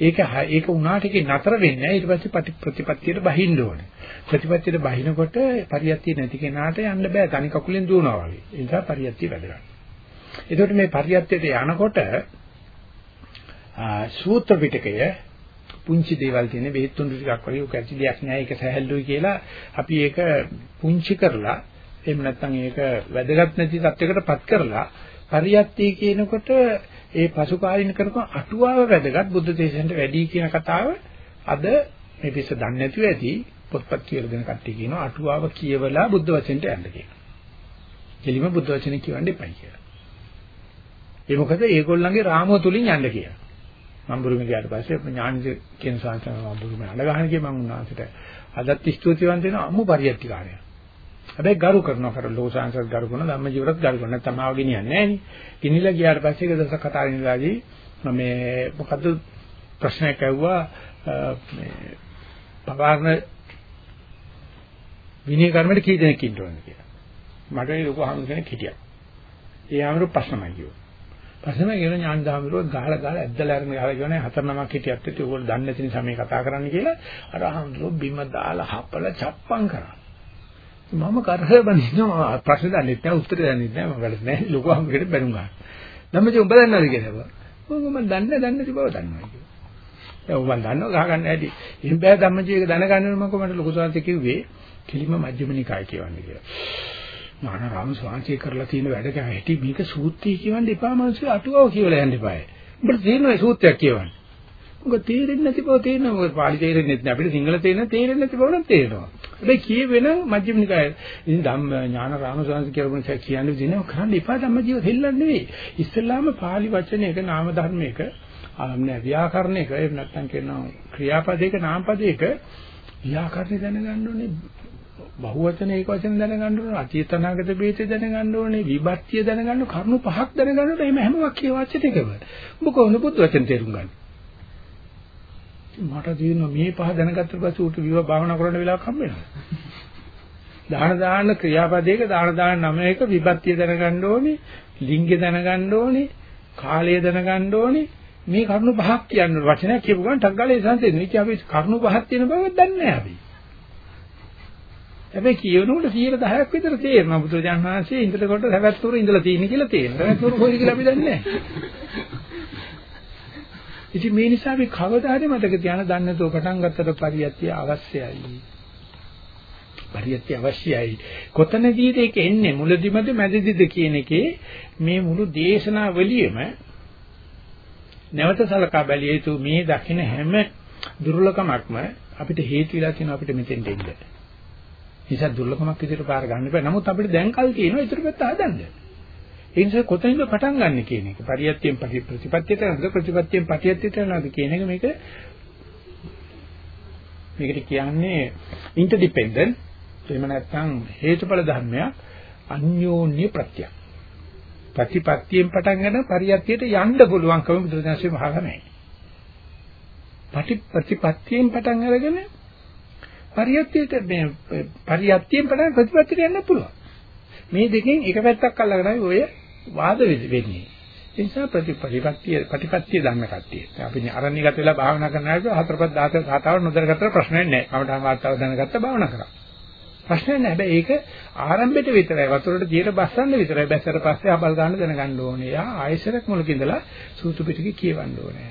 ඒක ඒක උනාට ඒක නතර වෙන්නේ නැහැ. ඊට පස්සේ ප්‍රතිපත්තියට බහින්න ඕනේ. ප්‍රතිපත්තියට බහිනකොට පරියත්තිය නැති කෙනාට යන්න බෑ. තනි කකුලෙන් දුවනවා වගේ. ඒ නිසා පරියත්තිය වැදගත්. එතකොට මේ පරියත්තියට යනකොට සූත්‍ර පිටකය පුංචි දේවල් තියෙන බෙහෙත් තුන්ඩු ටිකක් වගේ උක ඇති දෙයක් නෑ ඒක සහැල්ලුයි කියලා අපි ඒක පුංචි කරලා එහෙම නැත්නම් ඒක වැදගත් නැති තත්යකටපත් කරලා පරියත්තිය කියනකොට ඒ පසුකාලින කරපු අටුවාව වැදගත් බුද්ධ දේශනට වැඩි කියන කතාව අද මේ පිස්ස දන්නේ නැතුව ඇති පොත්පත් කියලා දෙන කට්ටිය කියනවා අටුවාව කියවලා බුද්ධ වචනට යන්න කියලා. කෙලිම බුද්ධ වචනේ කියවන්න එපයි කියලා. ඒ මොකද ඒගොල්ලන්ගේ රාමුව තුලින් යන්න කියලා. මම බුරුම ගියාට පස්සේ ඥානිද කියන සංසාර මම බුරුම අඬ ගහන කිය මම උන්වහන්සේට අදත් ස්තුතිවන්ත වෙනවා අම්මු පරියත්තිකාරයා. හැබැයි ගරු කරනවා කර ලෝසාංශත් ගරු කරනවා ධම්මජීවරත් ගරු කරනවා නැත්නම් ආව ගෙනියන්නේ නැහැ නේ. ගිනිලා ගියාට පස්සේ ඒක දවසක් කතා කරනවාදී මේ මොකද්ද ප්‍රශ්නයක් ඇහුවා මේ පවාරණ විනය කර්මයට කී දෙනෙක් ඉන්න ඕනද කියලා. මට ඒ ලොකු අහන්න කෙනෙක් හිටියා. ඒ ආමරු ප්‍රශ්නමයි කිව්වා. ප්‍රශ්නම කියන ඥාන දාමිරුව ගහලා ගහලා ඇද්දලා අරගෙන ගහලා කියවනේ හතර නමක් හිටියත් ඒත් ඕගොල්ලෝ දන්නේ නැති නිසා මේ කතා කරන්න කියලා අර අහම්දුර බිම දාලා හපල චප්පම් කරා. මම කරහ බඳිනවා ප්‍රශ්න දන්නේ නැහැ උත්තර දන්නේ නැහැ මම වැඩ නැහැ ලොකු අම්මකට බැනුම් ගන්න. ධම්මජී උඹ දන්නවද කියලා. මොකද මම දන්නේ දන්නේ නැති බව දන්නවා කියලා. ඒ මම දන්නවා ගහ ගන්න ඇති. ඉතින් බෑ ධම්මජී එක දැනගන්න ඕන මම කොහමද ලොකු සාන්ති කිව්වේ කිලිම මජ්ක්‍ධිම නිකාය කියවන්නේ කියලා. නාන රාම ස්වාමීන් කරලා තියෙන වැඩ ගැහැටි මේක සූත්‍රය කියවන්න එපා මිනිස්සු අටුවව කියවලා යන්න එපායි. උඹට තේරෙනවා සූත්‍රයක් කියවන්න. මොකද තේරෙන්නේ නැති බව තේරෙනවා. මොකද පාලි තේරෙන්නේ නැත්නම් අපිට සිංහල තේරෙන තේරෙන්නේ නැති බව නම් තේරෙනවා. හැබැයි කියවෙන මජ්ක්‍ධිම නිකාය. ඉතින් ධම්ම ඥාන රාමසංශ කියලාම කියන්නේ දිනව කරන්න එපා ධම්ම ජීව දෙල්ලන්නේ නෙවෙයි. ඉස්සෙල්ලාම පාලි වචනයක නාම ධර්මයක නෑ ව්‍යාකරණයක එහෙම නැත්නම් කියනවා ක්‍රියාපදයක නාමපදයක ව්‍යාකරණය දැනගන්න ඕනේ. බහුවචන ඒක වචන දැනගන්න ඕනේ. අතීතනාගත බේතේ දැනගන්න ඕනේ. විභක්තිය දැනගන්න කරුණු පහක් දැනගන්න ඕනේ. එහෙම හැම වාක්‍ය වචනයකම. ඔබ කොහොමද පුදු වචන තේරුම් ගන්නේ? මට තියෙනවා මේ පහ දැනගත්තට පස්සේ උට විව භාවනා කරන්න වෙලාවක් හම්බ වෙනවා. දාන දාන ක්‍රියාපදයක දාන දාන නමයක විභක්තිය දැනගන්න ඕනේ, ලිංගය දැනගන්න ඕනේ, කාලය දැනගන්න ඕනේ. මේ කරුණු පහක් කියන්න වචනයක් කියපු ගමන් ටක් ගාලා ඒ සංසෙන්නේ. ඉතින් අපි කරුණු පහක් තියෙන බව දන්නේ නැහැ අපි. හැබැයි කියනකොට 10ක් විතර තේරෙනවා බුදුරජාණන් වහන්සේ ඉඳලා කොට හැවැත්තුර ඉඳලා තියෙන කියලා තේරෙනවා. හැවැත්තුර කොයිද කියලා අපි දන්නේ නැහැ. ඉතින් මේ නිසා අපි කවදා හරි මතක තියාගෙන දන්නේ නැතුව පටන් ගත්තට පරියත්‍ය අවශ්‍යයි. පරියත්‍ය අවශ්‍යයි. කොතනදීද ඒක එන්නේ මුලදිමද මැදදිද කියන එකේ මේ මුළු දේශනාවලියෙම නැවත සලකා බැලිය යුතු මේ දකින්න හැම දුර්ලභකමක්ම අපිට හේතු වෙලා තියෙනවා අපිට මෙතෙන්ට එන්න. නිසා දුර්ලභකමක් විදිහට පාර ගන්න බෑ. නමුත් අපිට දැන් කල් තියෙනවා ඊටු පැත්ත හදන්න. ඒ නිසා කොතනින්ද පටන් ගන්න කියන එක. පරියත්තියෙන් ප්‍රතිපත්තියට යනද ප්‍රතිපත්තියෙන් පටියත්තියට යනද කියන එක මේක මේකට කියන්නේ ඉන්ටර්ඩිපෙන්ඩන්ට් එහෙම නැත්නම් හේතුඵල ධර්මයක් අන්‍යෝන්‍ය ප්‍රත්‍යක්. ප්‍රතිපත්තියෙන් පටන් ගන්න පරියත්තියට යන්න පුළුවන්කම බුදුදහමේ මහා නැහැ. පටි ප්‍රතිපත්තියෙන් පටන් අරගෙන පරියත්තියට මේ පරියත්තියෙන් පටන් ප්‍රතිපත්තියට යන්න පුළුවන්. මේ දෙකෙන් එක පැත්තක් අල්ලගෙනයි ඔය වාද වෙන්නේ. ඒ නිසා ප්‍රතිපත්තිය ප්‍රතිපත්තිය දන්න කට්ටිය. අපි අරණිගත වෙලා භාවනා කරනාට හතරපත් 10 කතාව නොදැනගත්තට ප්‍රශ්නයක් නැහැ. කමඨාන් වාර්තාව දැනගත්ත භාවනා කරා. ප්‍රශ්නයක් නැහැ. හැබැයි ඒක ආරම්භයට විතරයි වතුරට දියට බස්සන්න විතරයි. බැස්සට පස්සේ අබල් ගන්න දැනගන්න ඕනේ. යා ආයෙසරක් මුලක ඉඳලා සූතු පිටික කියවන්න ඕනේ.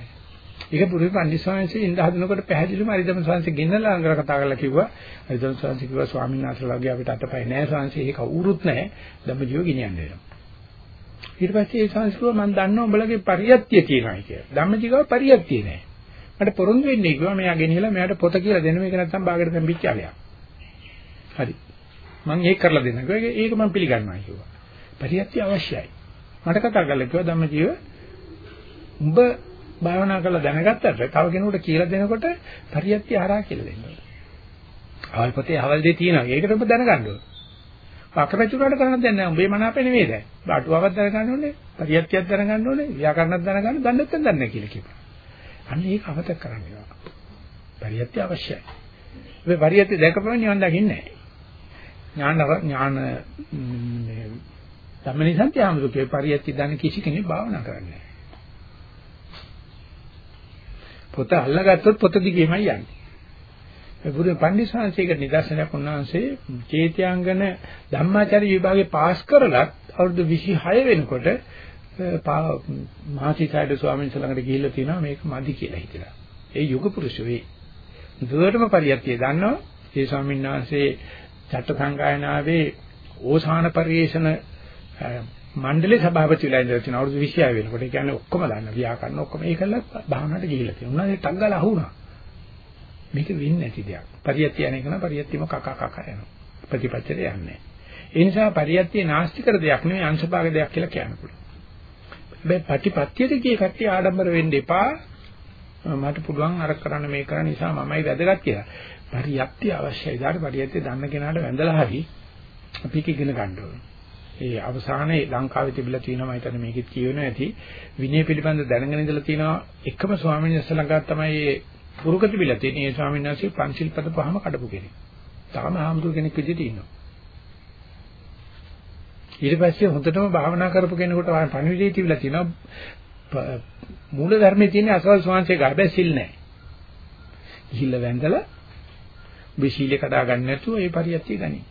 ඒක පුරුදු පන්දි ස්වාමීන්සේ ඉඳ හදනකොට පැහැදිලිවම අරිදම ස්වාමීන්සේ ගෙන්නලා අංගර කතා කරලා කිව්වා. අරිදම ස්වාමීන්සේ කිව්වා ස්වාමීන් වහන්සේලාගේ අපිට අතපය නැහැ ස්වාමීන්සේ ඒක කවුරුත් නැහැ. ධම්මජීව ගෙනියන්න වෙනවා. ඊට පස්සේ ඒ සංස්කෘතිය මම දන්නවා උඹලගේ පරියත්තිය කියනයි කියලා. ධම්මජීව පරියත්තිය නෑ. මට පොරොන්දු වෙන්නේ කිව්වා මෙයා ගෙනියලා මෙයාට පොත කියලා දෙන්න මේක නැත්තම් බාගෙට තැම්පිච්ච ආලයක්. හරි. මම ඒක කරලා දෙන්න. ඒක මම පිළිගන්නවා කිව්වා. පරියත්තිය අවශ්‍යයි. මට කතා කරලා කිව්වා ධම්මජීව උඹ භාවනා කරලා දැනගත්තට තව කෙනෙකුට කියලා දෙනකොට පරියත්තිය හරහා කියලා දෙන්න ඕනේ. අවල් පොතේ අවල් දෙය තියෙනවා. ඒකට ඔබ දැනගන්න ඕනේ. අකමැතිුණාට කරන්න දෙන්නේ නැහැ. උඹේ මනාපේ නෙමෙයි දැන්. බාටුවාවක් දැනගන්න ඕනේ, පරියත්තියක් දැනගන්න ඕනේ, ව්‍යාකරණයක් දැනගන්න, දන්නේ නැත්නම් දන්නේ නැහැ කියලා කියනවා. අන්න ඒක අවතක් කරන්න ඕන. පරියත්තිය අවශ්‍යයි. මේ පරියත්තිය දැකපම නිවන් දකින්නේ නැහැ. ඥාන ඥාන ධම්මනිසන්ති ආමතුකේ පරියත්ති දන්න කිසි කෙනෙක් භාවනා කරන්නේ නැහැ. පොත අල්ලගත්තොත් පොත දිගේමයි යන්නේ. ඒ බුදු පන්දිසාංශයක නිදර්ශනයක් උන්වහන්සේ චේත්‍යාංගන ධම්මාචාර්ය විභාගේ පාස් කරලත් අවුරුදු 26 වෙනකොට මහසිසාරද ස්වාමීන් වහන්සේ ළඟට ගිහිල්ලා තියෙනවා මේක මදි කියලා හිතලා. ඒ යුග පුරුෂ වේ. දුවටම පරියත්තිය දන්නවා. ඒ ස්වාමීන් වහන්සේ චට්ට සංගායනාවේ ඕසාන පරිේශන මණ්ඩලේ සභාපති වෙලා ඉඳලා තියෙනවා අවුරුදු 26 වෙනකොට. ඒ කියන්නේ ඔක්කොම දන්න ව්‍යාකරණ ඔක්කොම ඒකල භාවනාවට ගිහිල්ලා තියෙනවා. උනානේ ටක් ගාලා අහුණා. මේක වෙන්නේ නැති දෙයක්. පරියත්තිය යන එක නම් පරියත්තියම කක කක යනවා. ප්‍රතිපත්තට යන්නේ. ඒ නිසා පරියත්තිය නාස්තිකර දෙයක් නෙවෙයි අංශභාග දෙයක් කියලා කියන්න පුළුවන්. හැබැයි ප්‍රතිපත්තියට ගිය කට්ටිය ආඩම්බර වෙන්න එපා. මට පුළුවන් අර කරන්න මේ කරන්න නිසා මමයි වැදගත් කියලා. පරියත්තිය අවශ්‍යයි. ඊට පරියත්තිය දන්න කෙනාට වැඳලා හරි අපි ඉගෙන ගන්න ඕනේ. ඒ අවසානයේ ලංකාවේ තිබිලා තියෙනවා මම හිතන්නේ මේකෙත් කියවෙනවා ඇති විනය පිළිබඳ දැනගෙන ඉඳලා තියෙනවා එකම ස්වාමීන් වහන්සේ ළඟ තමයි මේ පුරුක තිබිලා තියෙන. ඒ ස්වාමීන් වහන්සේ පංචිල් පද පහම කඩපු කෙනෙක්. තාම ආම්දුර කෙනෙක් විදිහට ඉන්නවා. ඊට පස්සේ හොඳටම භාවනා කරපු කෙනෙකුට පණිවිඩය තිබිලා තියෙනවා මූල ධර්මයේ තියෙන අසවල් ස්වාංශයේ ගාබෑ සිල් නැහැ. ගිහිල්ලා වැඳලා බිශීලේ කඩා ගන්න නැතුව ඒ පරියත්තිය ගනි.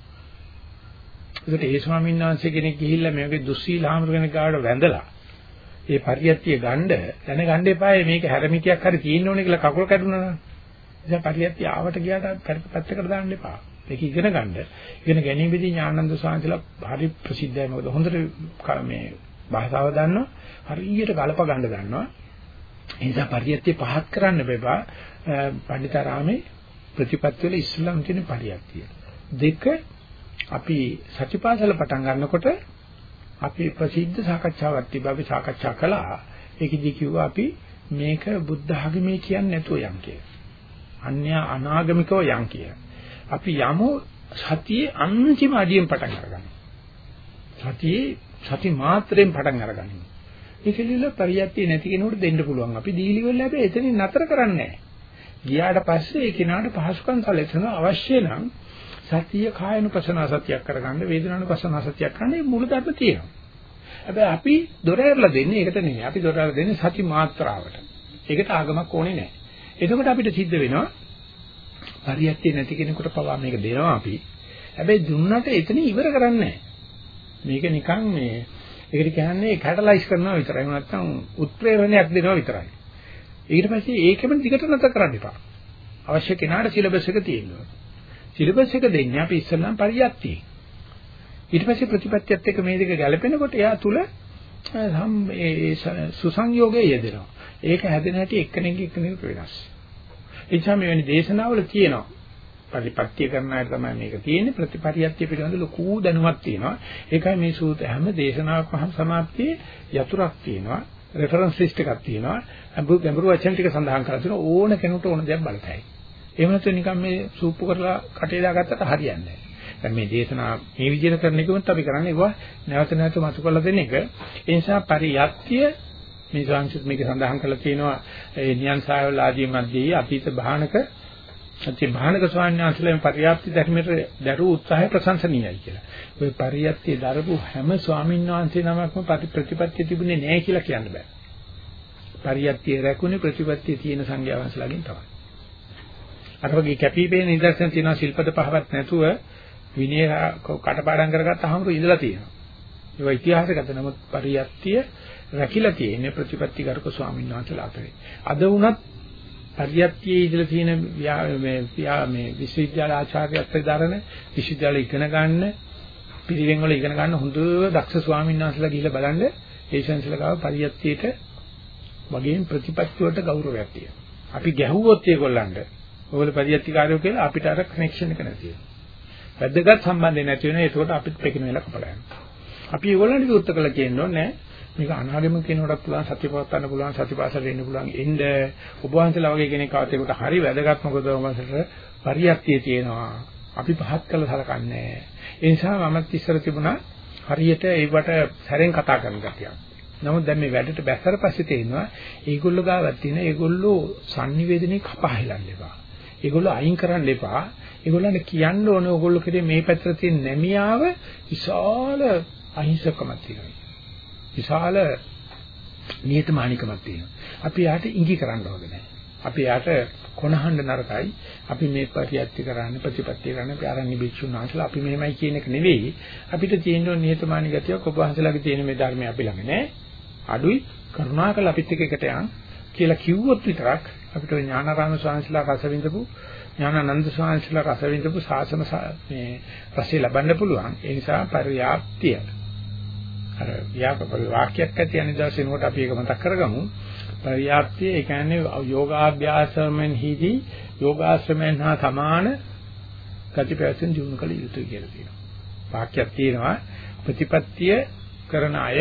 ඒකට ඒ ස්වාමීන් වහන්සේ කෙනෙක් ගිහිල්ලා මේකේ දුස්සීල ආමර කෙනෙක් ගාවට වැඳලා ඒ පරියත්තිය ගන්න දැනගන්න එපායි මේක හැරමිටියක් හරි තියෙන්න ඕනේ කියලා කකුල කැඩුනා නම්. ඉතින් පරියත්තිය ආවට ගියාට පැත්තකට දාන්න එපා. ඒක ඉගෙන ගන්න. ඉගෙන ගැනීමේදී ඥානන්ද සාන්තිලා හරි ප්‍රසිද්ධයි. මොකද හොඳට මේ භාෂාව දන්නවා. හරියට ගලප ගන්න දන්නවා. ඒ නිසා පරියත්තිය පහත් කරන්න බෑ. පණ්ඩිතාරාමේ ප්‍රතිපත්ති වල ඉස්ලාම් කියන පරියත්තිය. දෙක අපි සතිපාසල පටන් ගන්නකොට අපි ප්‍රසිද්ධ සාකච්ඡාවක් තිබ්බා අපි සාකච්ඡා කළා. ඒකෙදි කිව්වා අපි මේක බුද්ධ ආගමේ කියන්නේ නැතුව යම් කියලා. අන්‍ය අනාගමිකව යම් කියලා. අපි යමු සතියේ අන්තිම අඩියෙන් පටන් අරගන්න. සතියේ සති මාත්‍රයෙන් පටන් අරගන්න. ඒකෙලිල පරියත්තිය නැති කෙනෙකුට දෙන්න පුළුවන්. අපි දීලි වෙලා හැබැයි එතනින් නතර කරන්නේ නැහැ. ගියාට පස්සේ ඒ කෙනාට පහසුකම් සැලසෙන අවශ්‍ය නම් සතිය කායනුපසන සතියක් කරගන්න වේදනානුපසන සතියක් කරන්න මුල ධර්ම තියෙනවා. හැබැයි අපි දොර ඇරලා දෙන්නේ ඒකට නෙමෙයි. අපි දොර ඇරලා දෙන්නේ සති මාත්‍රාවට. ඒකට ආගමක් ඕනේ නැහැ. එතකොට අපිට සිද්ධ වෙනවා පරියත්තිය නැති කෙනෙකුට පවා මේක දෙනවා අපි. හැබැයි දුන්නට එතන ඉවර කරන්නේ මේක නිකන් මේ ඒකට කියන්නේ කැටලයිස් කරනවා විතරයි. නැත්නම් උත්ප්‍රේරණයක් දෙනවා විතරයි. ඊට පස්සේ ඒකෙම දිගට නැතර කරන්න එපා. අවශ්‍ය කෙනාට සිලබස් එක තියෙනවා. සිලබස් එක දෙන්නේ අපි ඉස්සෙල්ලාම පරියත්තිය. ඊට පස්සේ ප්‍රතිපත්තියත් එක්ක මේ දෙක ගැලපෙනකොට එයා තුල ඒ සුසංයෝගය යෙදෙනවා. ඒක හැදෙන හැටි එක්කෙනෙක් එක්කෙනෙකුට වෙනස්. ඒ නිසා මේ වෙන දේශනාවල තියෙනවා. ප්‍රතිපත්‍ය කරන අය තමයි මේක තියෙන්නේ ප්‍රතිපරියත්‍ය පිළිබඳ ලොකු දැනුමක් තියෙනවා. ඒකයි මේ සූත්‍ර හැම දේශනාවකම සමාප්තියේ යතුරක් තියෙනවා. රෙෆරන්ස් ලිස්ට් එකක් තියෙනවා. අඹු ගැඹුරු වචන ටික සඳහන් කරලා තියෙනවා ඕන කෙනෙකුට ඕන දෙයක් බලතයි. එහෙම නැත්නම් නිකන් මේ සූප්පු කරලා කටේ දාගත්තට හරියන්නේ නැහැ. දැන් මේ දේශනා මේ විදිහට කරන එකවත් අපි කරන්නේ ඒවා නැවත නැවත මතු කරලා දෙන එක. ඒ නිසා පරියත්‍ය මේ සංස්කෘත මේක සඳහන් කරලා තියෙනවා ඒ නියන්සායවල ආදී මැදදී අතීත භානක අතීත භානක ස්වාමීන් වහන්සේලා පරියාප්ති ධර්මයට දරූ උත්සාහය ප්‍රශංසනීයයි කියලා. ওই පරියත්ති දරපු හැම ස්වාමීන් වහන්සේ නමක්ම ප්‍රතිපත්තිය තිබුණේ නැහැ කියලා කියන්න බෑ. පරියත්ති රැකුනේ ප්‍රතිපත්තිය තියෙන සංඝයා වහන්සේලාගෙන් තමයි. අර වගේ කැපිපේන නිදර්ශන තියෙනවා ශිල්පද පහවත් නැතුව විනය කටපාඩම් කරගත්ත අහමුරු ඉඳලා තියෙනවා. ඒවා ඉතිහාසගත නමුත් පරියත්තිය රැකිලා තියෙන්නේ ප්‍රතිපත්තිගරුක ස්වාමීන් වහන්සේලා අතරේ. අද වුණත් පරියත්තියේ ඉඳලා තියෙන මේ මේ විශ්වවිද්‍යාල ආචාර්යත්වයට දරන විශ්වවිද්‍යාල ඉගෙන ගන්න පිරිවෙන් වල ඉගෙන ගන්න හොඳ දක්ෂ ස්වාමීන් වහන්සේලා ගිහිල්ලා බලන්න ඒ ශාන්සල ගාව පරියත්තියට වගේම ප්‍රතිපත්ති වලට ගෞරවයක් තියෙනවා. අපි ගැහුවොත් ඒගොල්ලන්ට ඔයගොල්ලෝ පරියත්තිකාරයෝ කියලා අපිට අර කනෙක්ෂන් එක නැති වෙනවා. වැදගත් සම්බන්ධය නැති වෙනවා. ඒකට අපිත් පෙකින වෙලා කපලා යනවා. අපි ඒගොල්ලන්ට විවෘත කළ කියන්නේ නැහැ මේක අනාගම කෙනෙකුට පුළුවන් සත්‍ය පවත්වන්න පුළුවන් සතිපාසලට එන්න පුළුවන් එන්න. ඔබ වහන්සේලා වගේ කෙනෙක් ආවත් ඒකට හරි වැදගත් මොකද ඔබසට පරියක්තිය තියෙනවා. අපි පහත් කළ සලකන්නේ ඒ නිසා මමත් ඉස්සර තිබුණා හරියට ඒවට සැරෙන් කතා කරන ගතියක්. නමුත් දැන් මේ වැඩට බැස්සර පස්සේ තේරෙනවා ඒගොල්ලෝ ගාවක් තියෙන ඒගොල්ලෝ sannivedanaye කපහලන්න එපා. ඒගොල්ලෝ අයින් කරන්න එපා ඒගොල්ලන්ට කියන්න ඕනේ ඕගොල්ලෝ කෙරේ මේ පැත්තට තියෙන නැමියාව විශාල අහිංසකමක් තියෙනවා. විශාල නියතමානිකමක් තියෙනවා. අපි යාට ඉඟි කරන්න ඕනේ නැහැ. අපි යාට කොනහඬ නරකයි. අපි මේ ප්‍රතිපත්ති කරන්නේ ප්‍රතිපත්ති කරන්නේ අපි ආරණ්‍ය භික්ෂුන් වහන්සේලා අපි මෙහෙමයි කියන එක නෙවෙයි. අපිට තියෙන නියතමානී ගතියක් ඔබ වහන්සේලාගේ තියෙන මේ ධර්මය අපි ළඟ නැහැ. අඩුයි කරුණාකර අපිත් එක්ක එකට යන් කියලා කිව්වොත් විතරක් අපිට ඥානාරාම ස්වාමීන්සලා රස විඳපු ඥානানন্দ ස්වාමීන්සලා රස විඳපු සාසන මේ රසය ලබන්න පුළුවන්. ඒ නිසා පරියාප්තිය. අර ව්‍යාකපල වාක්‍යයක් ඇති අනිදාසේ නෝට අපි ඒක මතක් කරගමු. පරියාප්තිය ඒ කියන්නේ යෝගාභ්‍යාසයෙන් හිදී යෝගාශ්‍රමයෙන් හා සමාන ගතිපැවැත්ම දිනු කළ යුතුයි කියලා තියෙනවා. වාක්‍යයක් තියෙනවා ප්‍රතිපත්තිය කරන අය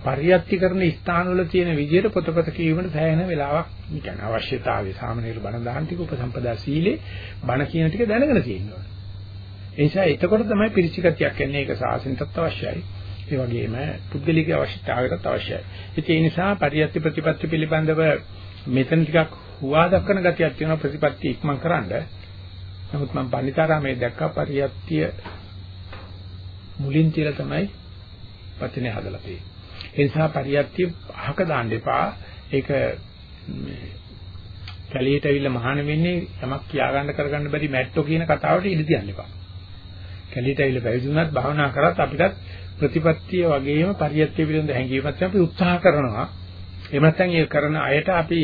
පරියත්ති කරන ස්ථානවල තියෙන විදිහට පොතපත කියවීමට සෑහෙන වෙලාවක් කියන්නේ අවශ්‍යතාවය සාමාන්‍යයෙන් බණ දාන ටික උපසම්පදා සීලේ බණ කියන ටික දැනගෙන තියෙනවා. ඒ නිසා එතකොට තමයි පිරිචිගතියක් එන්නේ ඒක සාසනටත් අවශ්‍යයි. ඒ වගේම පුද්ගලික අවශ්‍යතාවයකට අවශ්‍යයි. ඉතින් ඒ නිසා පරියත්ති ප්‍රතිපත්ති පිළිබඳව මෙතන ටිකක් හුවා දක්වන ගතියක් තියෙනවා ප්‍රතිපත්ති ඉක්මන් කරන්න. නමුත් මම පණිතරාමේ දැක්කා පරියත්තිය මුලින් තියලා තමයි වචනේ හදලා තියෙන්නේ. ඒ නිසා පරියත්තිය අහක දාන්න එපා. ඒක කැලියට ඇවිල්ලා මහාන වෙන්නේ යමක් කියාගන්න කරගන්න බැරි මැට්ටෝ කියන කතාවට ඉඳ තියන්න එපා. කැලියට ඇවිල්ලා පැවිදුණත් භාවනා කරත් අපිටත් ප්‍රතිපත්තිය වගේම පරියත්තිය පිළිබඳ හැඟීමක් අපි උත්සාහ කරනවා. එහෙම නැත්නම් ඒ කරන අයට අපි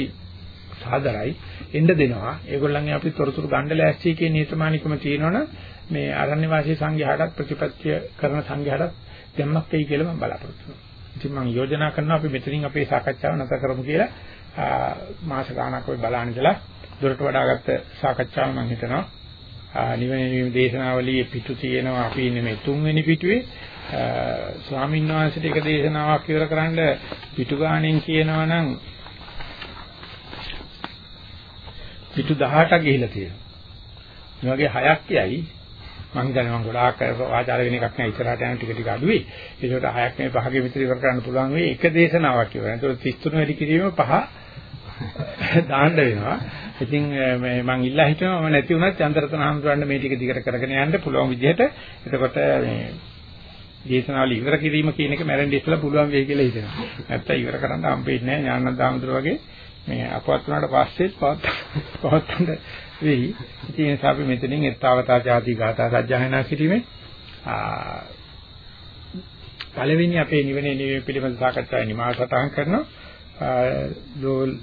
සාදරයි එන්න දෙනවා. ඒගොල්ලන්ගේ අපි තොරතුරු ගන්න ලෑස්ති කියන නියතමානිකම තියෙනවනේ මේ අරණ්‍ය වාසී සංඝයාටත් ප්‍රතිපත්තිය කරන සංඝයාටත් දෙන්නක් වෙයි කියලා මම බලාපොරොත්තු වෙනවා. ඉතින් මම යෝජනා කරනවා අපි මෙතනින් අපේ සාකච්ඡාව නැත කරමු කියලා. මාස ගාණක් ඔය බලන්න ඉඳලා දුරට වඩාගත්ත සාකච්ඡාව මම හිතනවා. නිවන නිවීම දේශනාවලියේ පිටු තියෙනවා අපි ඉන්නේ මේ තුන්වෙනි පිටුවේ. ස්වාමීන් වහන්සේට එක දේශනාවක් ඉවර කරන්න පිටු ගාණෙන් කියනවා නම් පිටු 18ක් ගිහිලා තියෙනවා. මේ වගේ හයක් යයි මම හිතන්නේ මම ගොඩාක් ආචාර වෙන එකක් නෑ ඉස්සරහට යන ටික ටික අඩුයි. ඒකට හයක් මේ පහගේ විතර ඉවර කරන්න පුළුවන් වෙයි එක දේශනාවක් ඉවර. ඒතකොට 33 වැඩි කිරීම පහ දාන්න වෙනවා. ඉතින් මේ මම ඉල්ලා හිටනවා මම නැති වුණත් චන්ද්‍රතන හඳුරන්න මේ ටික දිගට කරගෙන යන්න පුළුවන් විදිහට. එතකොට මේ දේශනාවල ඉවර කිරීම කියන එක මැරෙන්න ඉස්සලා පුළුවන් වෙයි කියලා හිතෙනවා. නැත්තම් ඉවර කරන්න හම්බෙන්නේ නැහැ ඥානන්ද ආමතුරු වගේ මේ අපවත් වුණාට පස්සෙත් පවත්තන්න වෙයි. ඉතින් ඒ නිසා අපි මෙතනින් එත්තාවතා ಜಾති ගාථා සජ්ජායනා කිරීමේ පළවෙනි අපේ නිවනේ නිවීම පිළිබඳ සාකච්ඡාවේ නිමාව සටහන් කරනවා.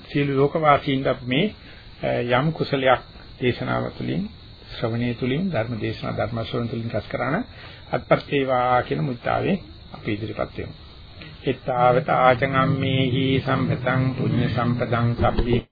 සියලු ලෝකවාසීන්ට අපි මේ යම් කුසලයක් දේශනාව තුළින් ශ්‍රවණයේ තුලින් ධර්ම දේශනා ධර්ම ශ්‍රවණ තුලින් රැස් කරාන අත්පත් වේවා කියන මුත්තාවේ අපි ඉදිරිපත් වෙමු. එත්තාවත ආචංගම්මේහි සම්පතං පුඤ්ඤ සම්පතං සබ්බේ